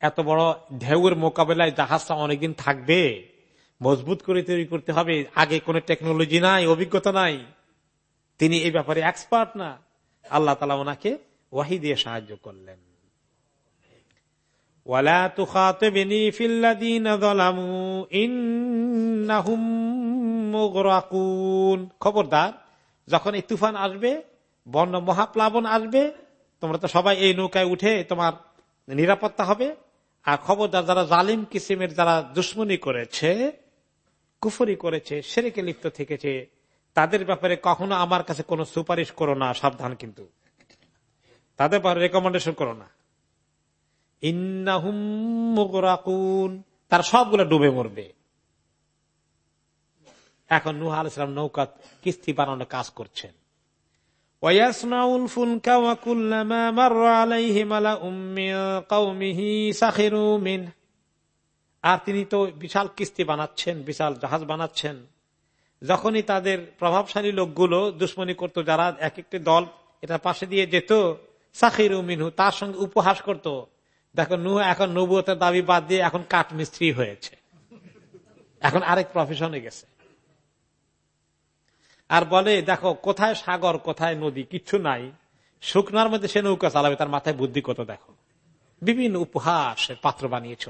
এত বড় ঢেউয়ের মোকাবেলায় জাহাজটা অনেকদিন থাকবে। মজবুত করে তৈরি করতে হবে। আগে কোন টেকনোলজি নাই, অভিজ্ঞতা নাই। তিনি এই ব্যাপারে এক্সপার্ট না। আল্লাহ তালা ওনাকে ওয়াহি দিয়ে সাহায্য করলেন। খবরদার, যখন এই তুফান আসবে, বন্য মহাপ্লাবন আসবে, তোমরা তো সবাই এই নৌকায় উঠে তোমার নিরাপত্তা হবে। আর খবরদার, যারা জালিম কিসিমের, যারা দুশ্মনী করেছে, কুফরি করেছে, সেরেকে লিপ্ত থেকেছে, তাদের ব্যাপারে কখনো আমার কাছে কোনো সুপারিশ করো না, সাবধান কিন্তু। তাদের রেকমেন্ডেশন করো না। তার সবগুলো ডুবে মরবে। এখন নুহা আলাইসালাম নৌকা কিস্তি বানানোর কাজ করছেন। আর তিনি তো বিশাল কিস্তি বানাচ্ছেন, বিশাল জাহাজ বানাচ্ছেন। যখনই তাদের প্রভাবশালী লোকগুলো দুশ্মনী করত, যারা এক একটি দল এটা পাশে দিয়ে যেত সাখির মিনহু, তার সঙ্গে উপহাস করত। দেখো নু এখন নবুয়তের দাবি বাদ দিয়ে এখন কাঠ মিস্ত্রি হয়েছে। এখন আরেক প্রফেশনে গেছে। আর বলে, দেখো, কোথায় সাগর, কোথায় নদী, কিচ্ছু নাই। শুকনার মধ্যে সে নৌকা চালাবে, তার মাথায় বুদ্ধি কত, দেখো। বিভিন্ন উপহাসের পাত্র বানিয়েছ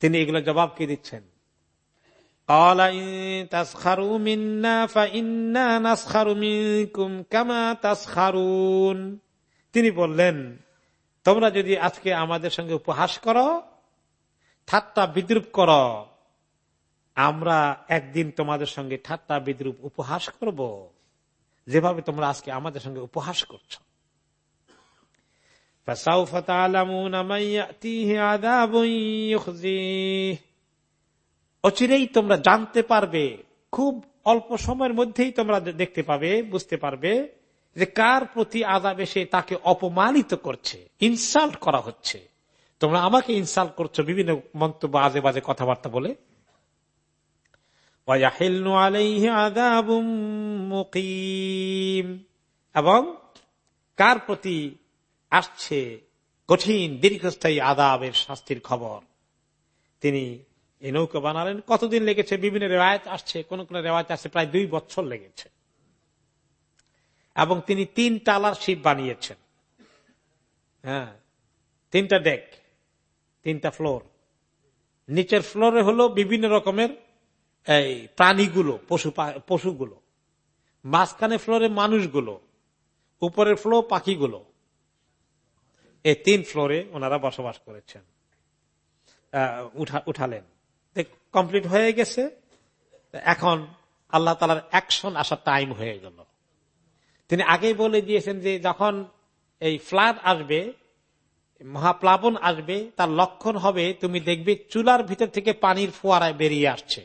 তিনি এগুলো জবাব কি দিচ্ছেন? তিনি বললেন, তোমরা যদি আজকে আমাদের সঙ্গে উপহাস করো, ঠাট্টা বিদ্রুপ করো, আমরা একদিন তোমাদের সঙ্গে ঠাট্টা বিদ্রুপ উপহাস করব। যেভাবে তোমরা আজকে আমাদের সঙ্গে উপহাস করছ। অচিরেই তোমরা জানতে পারবে, খুব অল্প সময়ের মধ্যেই তোমরা দেখতে পাবে, বুঝতে পারবে যে কার প্রতি আদাব এসে তাকে অপমানিত করছে ইনসাল্ট করা হচ্ছে। তোমরা আমাকে ইনসাল্ট করছ বিভিন্ন মন্তব্য আজে বাজে কথাবার্তা বলে। এবং কার প্রতি আসছে কঠিন, দীর্ঘস্থায়ী আদাবের শাস্তির খবর? তিনি এই নৌকা বানালেন। কতদিন লেগেছে? বিভিন্ন রেওয়ায়ত আসছে। কোন কোন রেওয়ায়ত আসছে, প্রায় দুই বছর লেগেছে। এবং তিনি তিন টালার শিপ বানিয়েছেন। হ্যাঁ তিনটা ডেক তিনটা ফ্লোর নিচের ফ্লোরে হলো বিভিন্ন রকমের, এই প্রাণীগুলো, পশু পশুগুলো। মাঝখানে ফ্লোরে মানুষগুলো, উপরের ফ্লোর পাখিগুলো। এই তিন ফ্লোরে ওনারা বসবাস করেছেন। উঠালেন। কমপ্লিট হয়ে গেছে এখন আল্লাহ তালার অ্যাকশন আসার টাইম হয়ে গেল। তিনি আগেই বলে দিয়েছেন যে যখন এই ফ্লাড আসবে, মহাপ্লাবন আসবে, তার লক্ষণ হবে, তুমি দেখবে চুলার ভিতর থেকে পানির ফোয়ারায় বেরিয়ে আসছে।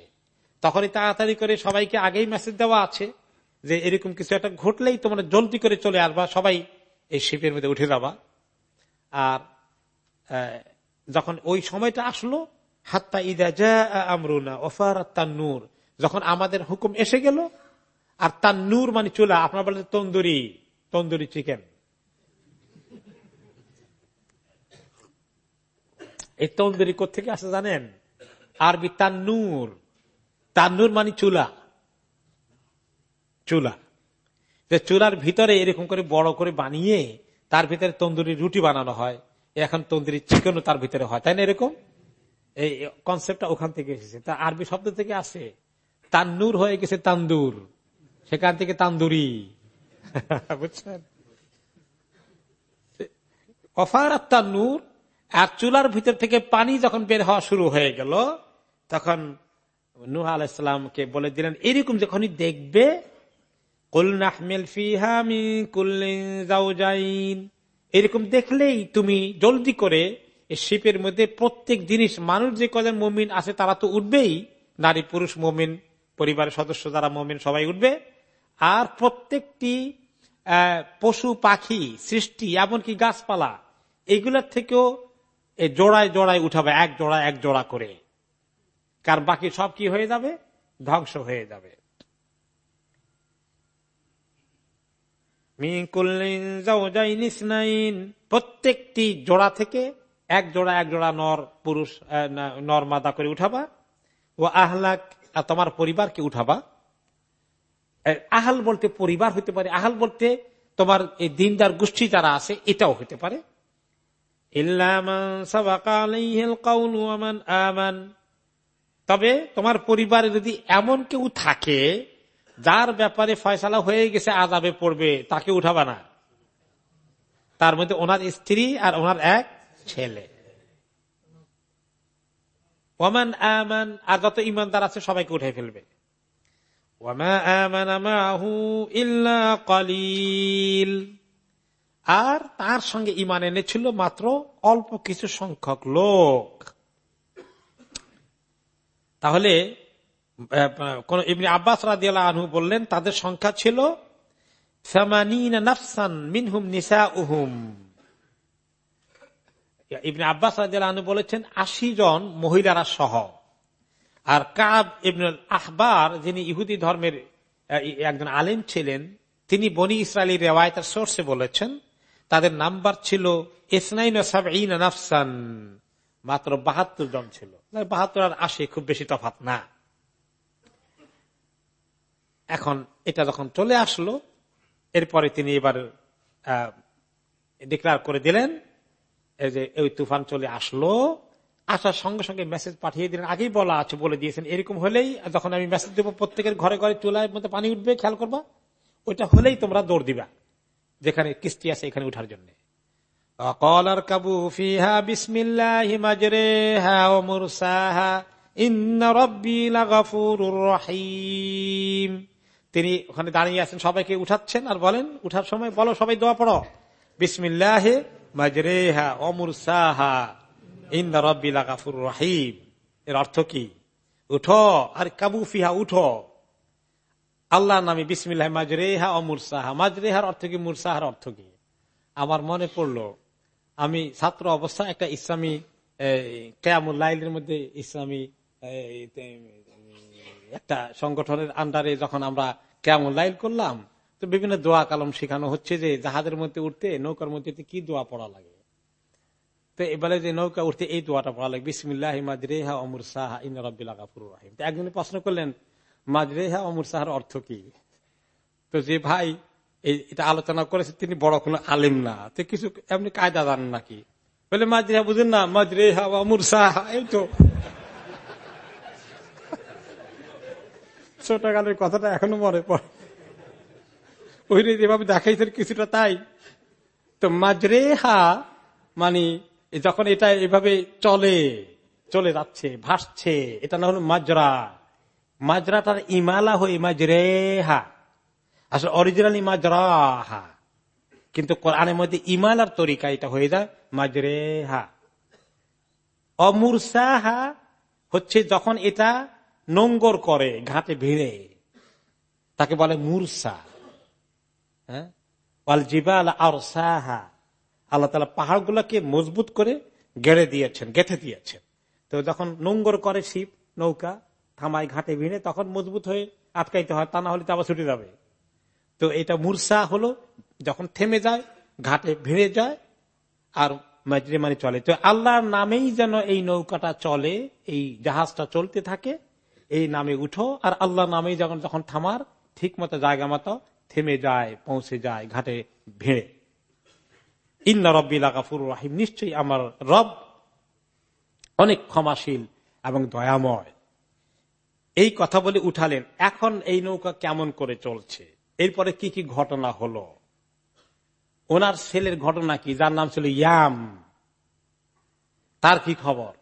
তখনই তাড়াতাড়ি করে সবাইকে আগেই মেসেজ দেওয়া আছে যে এরকম কিছু একটা ঘটলেই তোমরা জলদি করে চলে আসবা, সবাই এই শিপের মধ্যে উঠে যাবা। আর যখন ওই সময়টা আসলো হাত্তা ইদা যা আমরুনা ওফার তান্নুর। যখন আমাদের হুকুম এসে গেল, আর তার নূর মানে চুলা, আপনার বলে তন্দুরি তন্দুরি চিকেন এই তন্দুরি কোথেকে আসে জানেন? আরবি তান্নুর। তান্নুর মানে চুলা। চুলা। যে চুলার ভিতরে এরকম করে বড় করে বানিয়ে, তার ভিতরে তন্দুরি রুটি বানানো হয়। এখন তন্দুরি চিকেনও তার ভিতরে হয়। তাই না এরকম? এই কনসেপ্টটা ওখান থেকে এসেছে। তা আরবি শব্দ থেকে আসে তান্নুর হয়ে গেছে তান্দুর। সেখান থেকে তান্দুরি। বুঝছেন? অফার তান্নুর আর চুলার ভিতর থেকে পানি যখন বের হওয়া শুরু হয়ে গেল তখন নুহা আলাইসালামকে বলে দিলেন এরকম যখনই দেখবে এরকম দেখলেই তুমি জলদি করে শিপের মধ্যে প্রত্যেক জিনিস, মানুষ যে কজন মমিন আছে তারা তো উঠবেই। নারী, পুরুষ, মমিন, পরিবারের সদস্য যারা মমিন, সবাই উঠবে। আর প্রত্যেকটি পশু, পাখি, সৃষ্টি, এমনকি গাছপালা, এগুলোর থেকেও জোড়ায় জোড়ায় উঠাবে, এক জোড়া এক জোড়া করে। কার বাকি সব কি হয়ে যাবে? ধ্বংস হয়ে যাবে। প্রত্যেকটি জোড়া থেকে এক জোড়া এক জোড়া নর পুরুষ নর মাদা করে উঠাবা। ও আহলাক তোমার পরিবারকে উঠাবা। আহাল বলতে পরিবার হইতে পারে। আহাল বলতে তোমার এই দিনদার গোষ্ঠী যারা আছে, এটাও হইতে পারে। তবে তোমার পরিবারে যদি এমন কেউ থাকে, যার ব্যাপারে ফয়সালা হয়ে গেছে আজাবে পড়বে, তাকে উঠাবা না। তার মধ্যে ওনার স্ত্রী আর ওনার এক ছেলে। ওমান আমান, আর যত ইমানদার আছে সবাইকে উঠে ফেলবে। আর তার সঙ্গে ইমান এনেছিল মাত্র অল্প কিছু সংখ্যক লোক। তাহলে কোন ইবনে আব্বাস রাদিয়াল আনহু বললেন, তাদের সংখ্যা ছিল মিনহুম নিসা উহুম ইবনে আব্বাস আনহু বলেছেন, আশি জন মহিলারা সহ। আর কাব ইবনুল আহবার, যিনি ইহুদি ধর্মের একজন আলেম ছিলেন, তিনি বনি ইসরায়েলি রেওয়ায়তের সোর্সে বলেছেন, তাদের নাম্বার ছিল মাত্র বাহাত্তর জন ছিল। বাহাত্তর আর আশি খুব বেশি তফাত না। এখন এটা যখন চলে আসলো, এরপরে তিনি এবার ডিক্লার করে দিলেন যে ওই তুফান চলে আসলো, আসার সঙ্গে সঙ্গে মেসেজ পাঠিয়ে দিলেন। আগেই বলা আছে, বলে দিয়েছেন, এরকম হলেই যখন আমি মেসেজ দেবো, প্রত্যেকের ঘরে ঘরে চুলার মধ্যে পানি উঠবে, খেয়াল করবা? ওইটা হলেই তোমরা দৌড় দিবা, যেখানে কিস্তি আছে এখানে উঠার জন্য। ও তিনি ওখানে দাঁড়িয়ে আছেন, সবাইকে উঠাচ্ছেন আর বলেন, উঠার সময় বলো, সবাই দোয়া পড়ো। বিসমিল্লাহে মাজরেহা অমুরসাহা ইন্দা রব্বিলা গাফুর রহিম। এর অর্থ কি? উঠো আর কাবু ফিহা, উঠো। আল্লাহ নামে বিসমিল্লাহ মাজরেহা অমুরসাহা মাজরেহার অর্থ কি? মুরসাহার অর্থ কি? আমার মনে পড়ল, আমি ছাত্র অবস্থা একটা ইসলামী কেয়ামুল্লাইলের মধ্যে ইসলামী একটা সংগঠনের আন্ডারে যখন আমরা কেয়ামুল্লাইল করলাম তো বিভিন্ন দোয়া কালম শেখানো হচ্ছে যে জাহাজের মধ্যে উঠতে, নৌকার মধ্যে কি দোয়া পড়া লাগে? তো এবারে যে নৌকা উঠতে এই দোয়াটা পড়া লাগে, বিসমিল্লাহ মাজরেহা অমর সাহা ইন রব্বিল গাফুর রাহিম। তো একজনে প্রশ্ন করলেন মাজরেহা অমর সাহার অর্থ কি? তো যে ভাই এই এটা আলোচনা করেছে, তিনি বড় কোনো আলিম না। তো কিছু এমনি কায়দা জানেন নাকি? বলে মাজরেহা বুঝেন না মাজরেহা অমর সাহা এই তো। ছোটকালের কথাটা এখনও মনে পড়ে। ওই যেভাবে দেখাইছেন কিছুটা তাই। তো মাজরেহা মানে যখন এটা এভাবে চলে চলে যাচ্ছে, ভাসছে, এটা না হলো মাজরা। মাজরা তার ইমালা হয়ে মাজরেহা। আসলে অরিজিনালি মাজরাহা। কিন্তু কোরআনের মধ্যে ইমালার তরিকা এটা হয়ে যায় মাজরেহা। অমুরসাহা হচ্ছে যখন এটা নোঙ্গর করে, ঘাটে ভিড়ে। তাকে বলে মুরসা। হ্যাঁ? আর আল্লাহ তালা পাহাড়গুলোকে মজবুত করে গেড়ে দিয়েছেন, গেথে দিয়েছেন। তো যখন নোংর করে শিপ নৌকা, থামায়, ঘাটে, ভিড়ে, তখন মজবুত হয়ে আটকাইতে হয়, তা না হলে আবার ছুটে যাবে। তো এটা মূর্ষা হলো, যখন থেমে যায়, ঘাটে ভিড়ে যায়, আর মানে চলে। তো আল্লাহর নামেই যেন এই নৌকাটা চলে, এই জাহাজটা চলতে থাকে, এই নামে উঠো, আর আল্লাহর নামেই যখন যখন থামার ঠিক মতো জায়গা মতো থেমে যায়, পৌঁছে যায় ঘাটে ভেড়ে। ইন্না রব্বিল গাফুর রাহিম। নিশ্চয়ই আমার রব অনেক ক্ষমাশীল এবং দয়াময়। এই কথা বলে উঠালেন, এখন এই নৌকা কেমন করে চলছে? এরপরে কি কি ঘটনা হলো? ওনার ছেলের ঘটনা কি? যার নাম ছিল ইয়াম। তার কি খবর?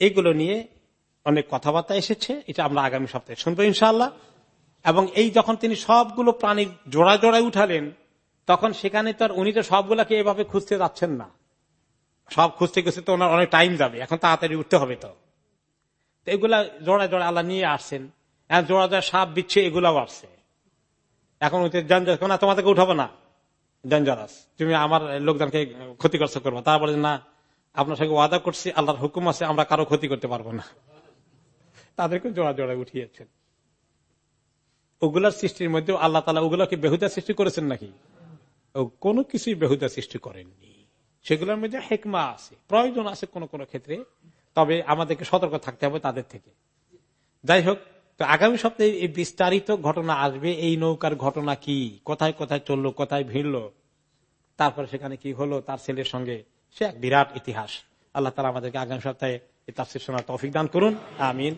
এগুলো নিয়ে অনেক কথাবার্তা এসেছে, এটা আমরা আগামী সপ্তাহে শুনব ইনশাল্লাহ এবং এই যখন তিনি সবগুলো প্রাণী জোড়া জোড়ায় উঠালেন, তখন সেখানে তো আর উনি তো সবগুলাকে এভাবে খুঁজতে যাচ্ছেন না। সব খুঁজতে খুঁজতে তো ওনার অনেক টাইম যাবে, এখন তাড়াতাড়ি উঠতে হবে তো। এগুলা জোড়া জোড়া আল্লাহ নিয়ে আসছেন জোড়া জোড়া সাপ দিচ্ছে এগুলাও আসছে। এখন না তোমাদেরকে উঠাবো না? ডেঞ্জারাস তুমি আমার লোকজনকে ক্ষতিগ্রস্ত করব। তারপরে না, আপনার সঙ্গে ওয়াদা করছি, আল্লাহর হুকুম আছে, আমরা কারও ক্ষতি করতে পারব না। তাদেরকে জোড়া জোড়া উঠিয়েছেন। ওগুলার সৃষ্টির মধ্যে আল্লাহ তালা ওগুলোকে বেহুদা সৃষ্টি করেছেন নাকি? কোনো কিছুই বেহুদা সৃষ্টি করেননি। সেগুলোর মধ্যে হেকমা আছে, প্রয়োজন আছে কোন কোন ক্ষেত্রে, তবে আমাদেরকে সতর্ক থাকতে হবে তাদের থেকে। যাই হোক, তো আগামী সপ্তাহে এই বিস্তারিত ঘটনা আসবে, এই নৌকার ঘটনা কি, কোথায় কোথায় চলল, কোথায় ভিড়লো, তারপরে সেখানে কি হলো, তার ছেলের সঙ্গে, সে এক বিরাট ইতিহাস। আল্লাহ তালা আমাদেরকে আগামী সপ্তাহে তাফসির শোনার তৌফিক দান করুন। আমিন।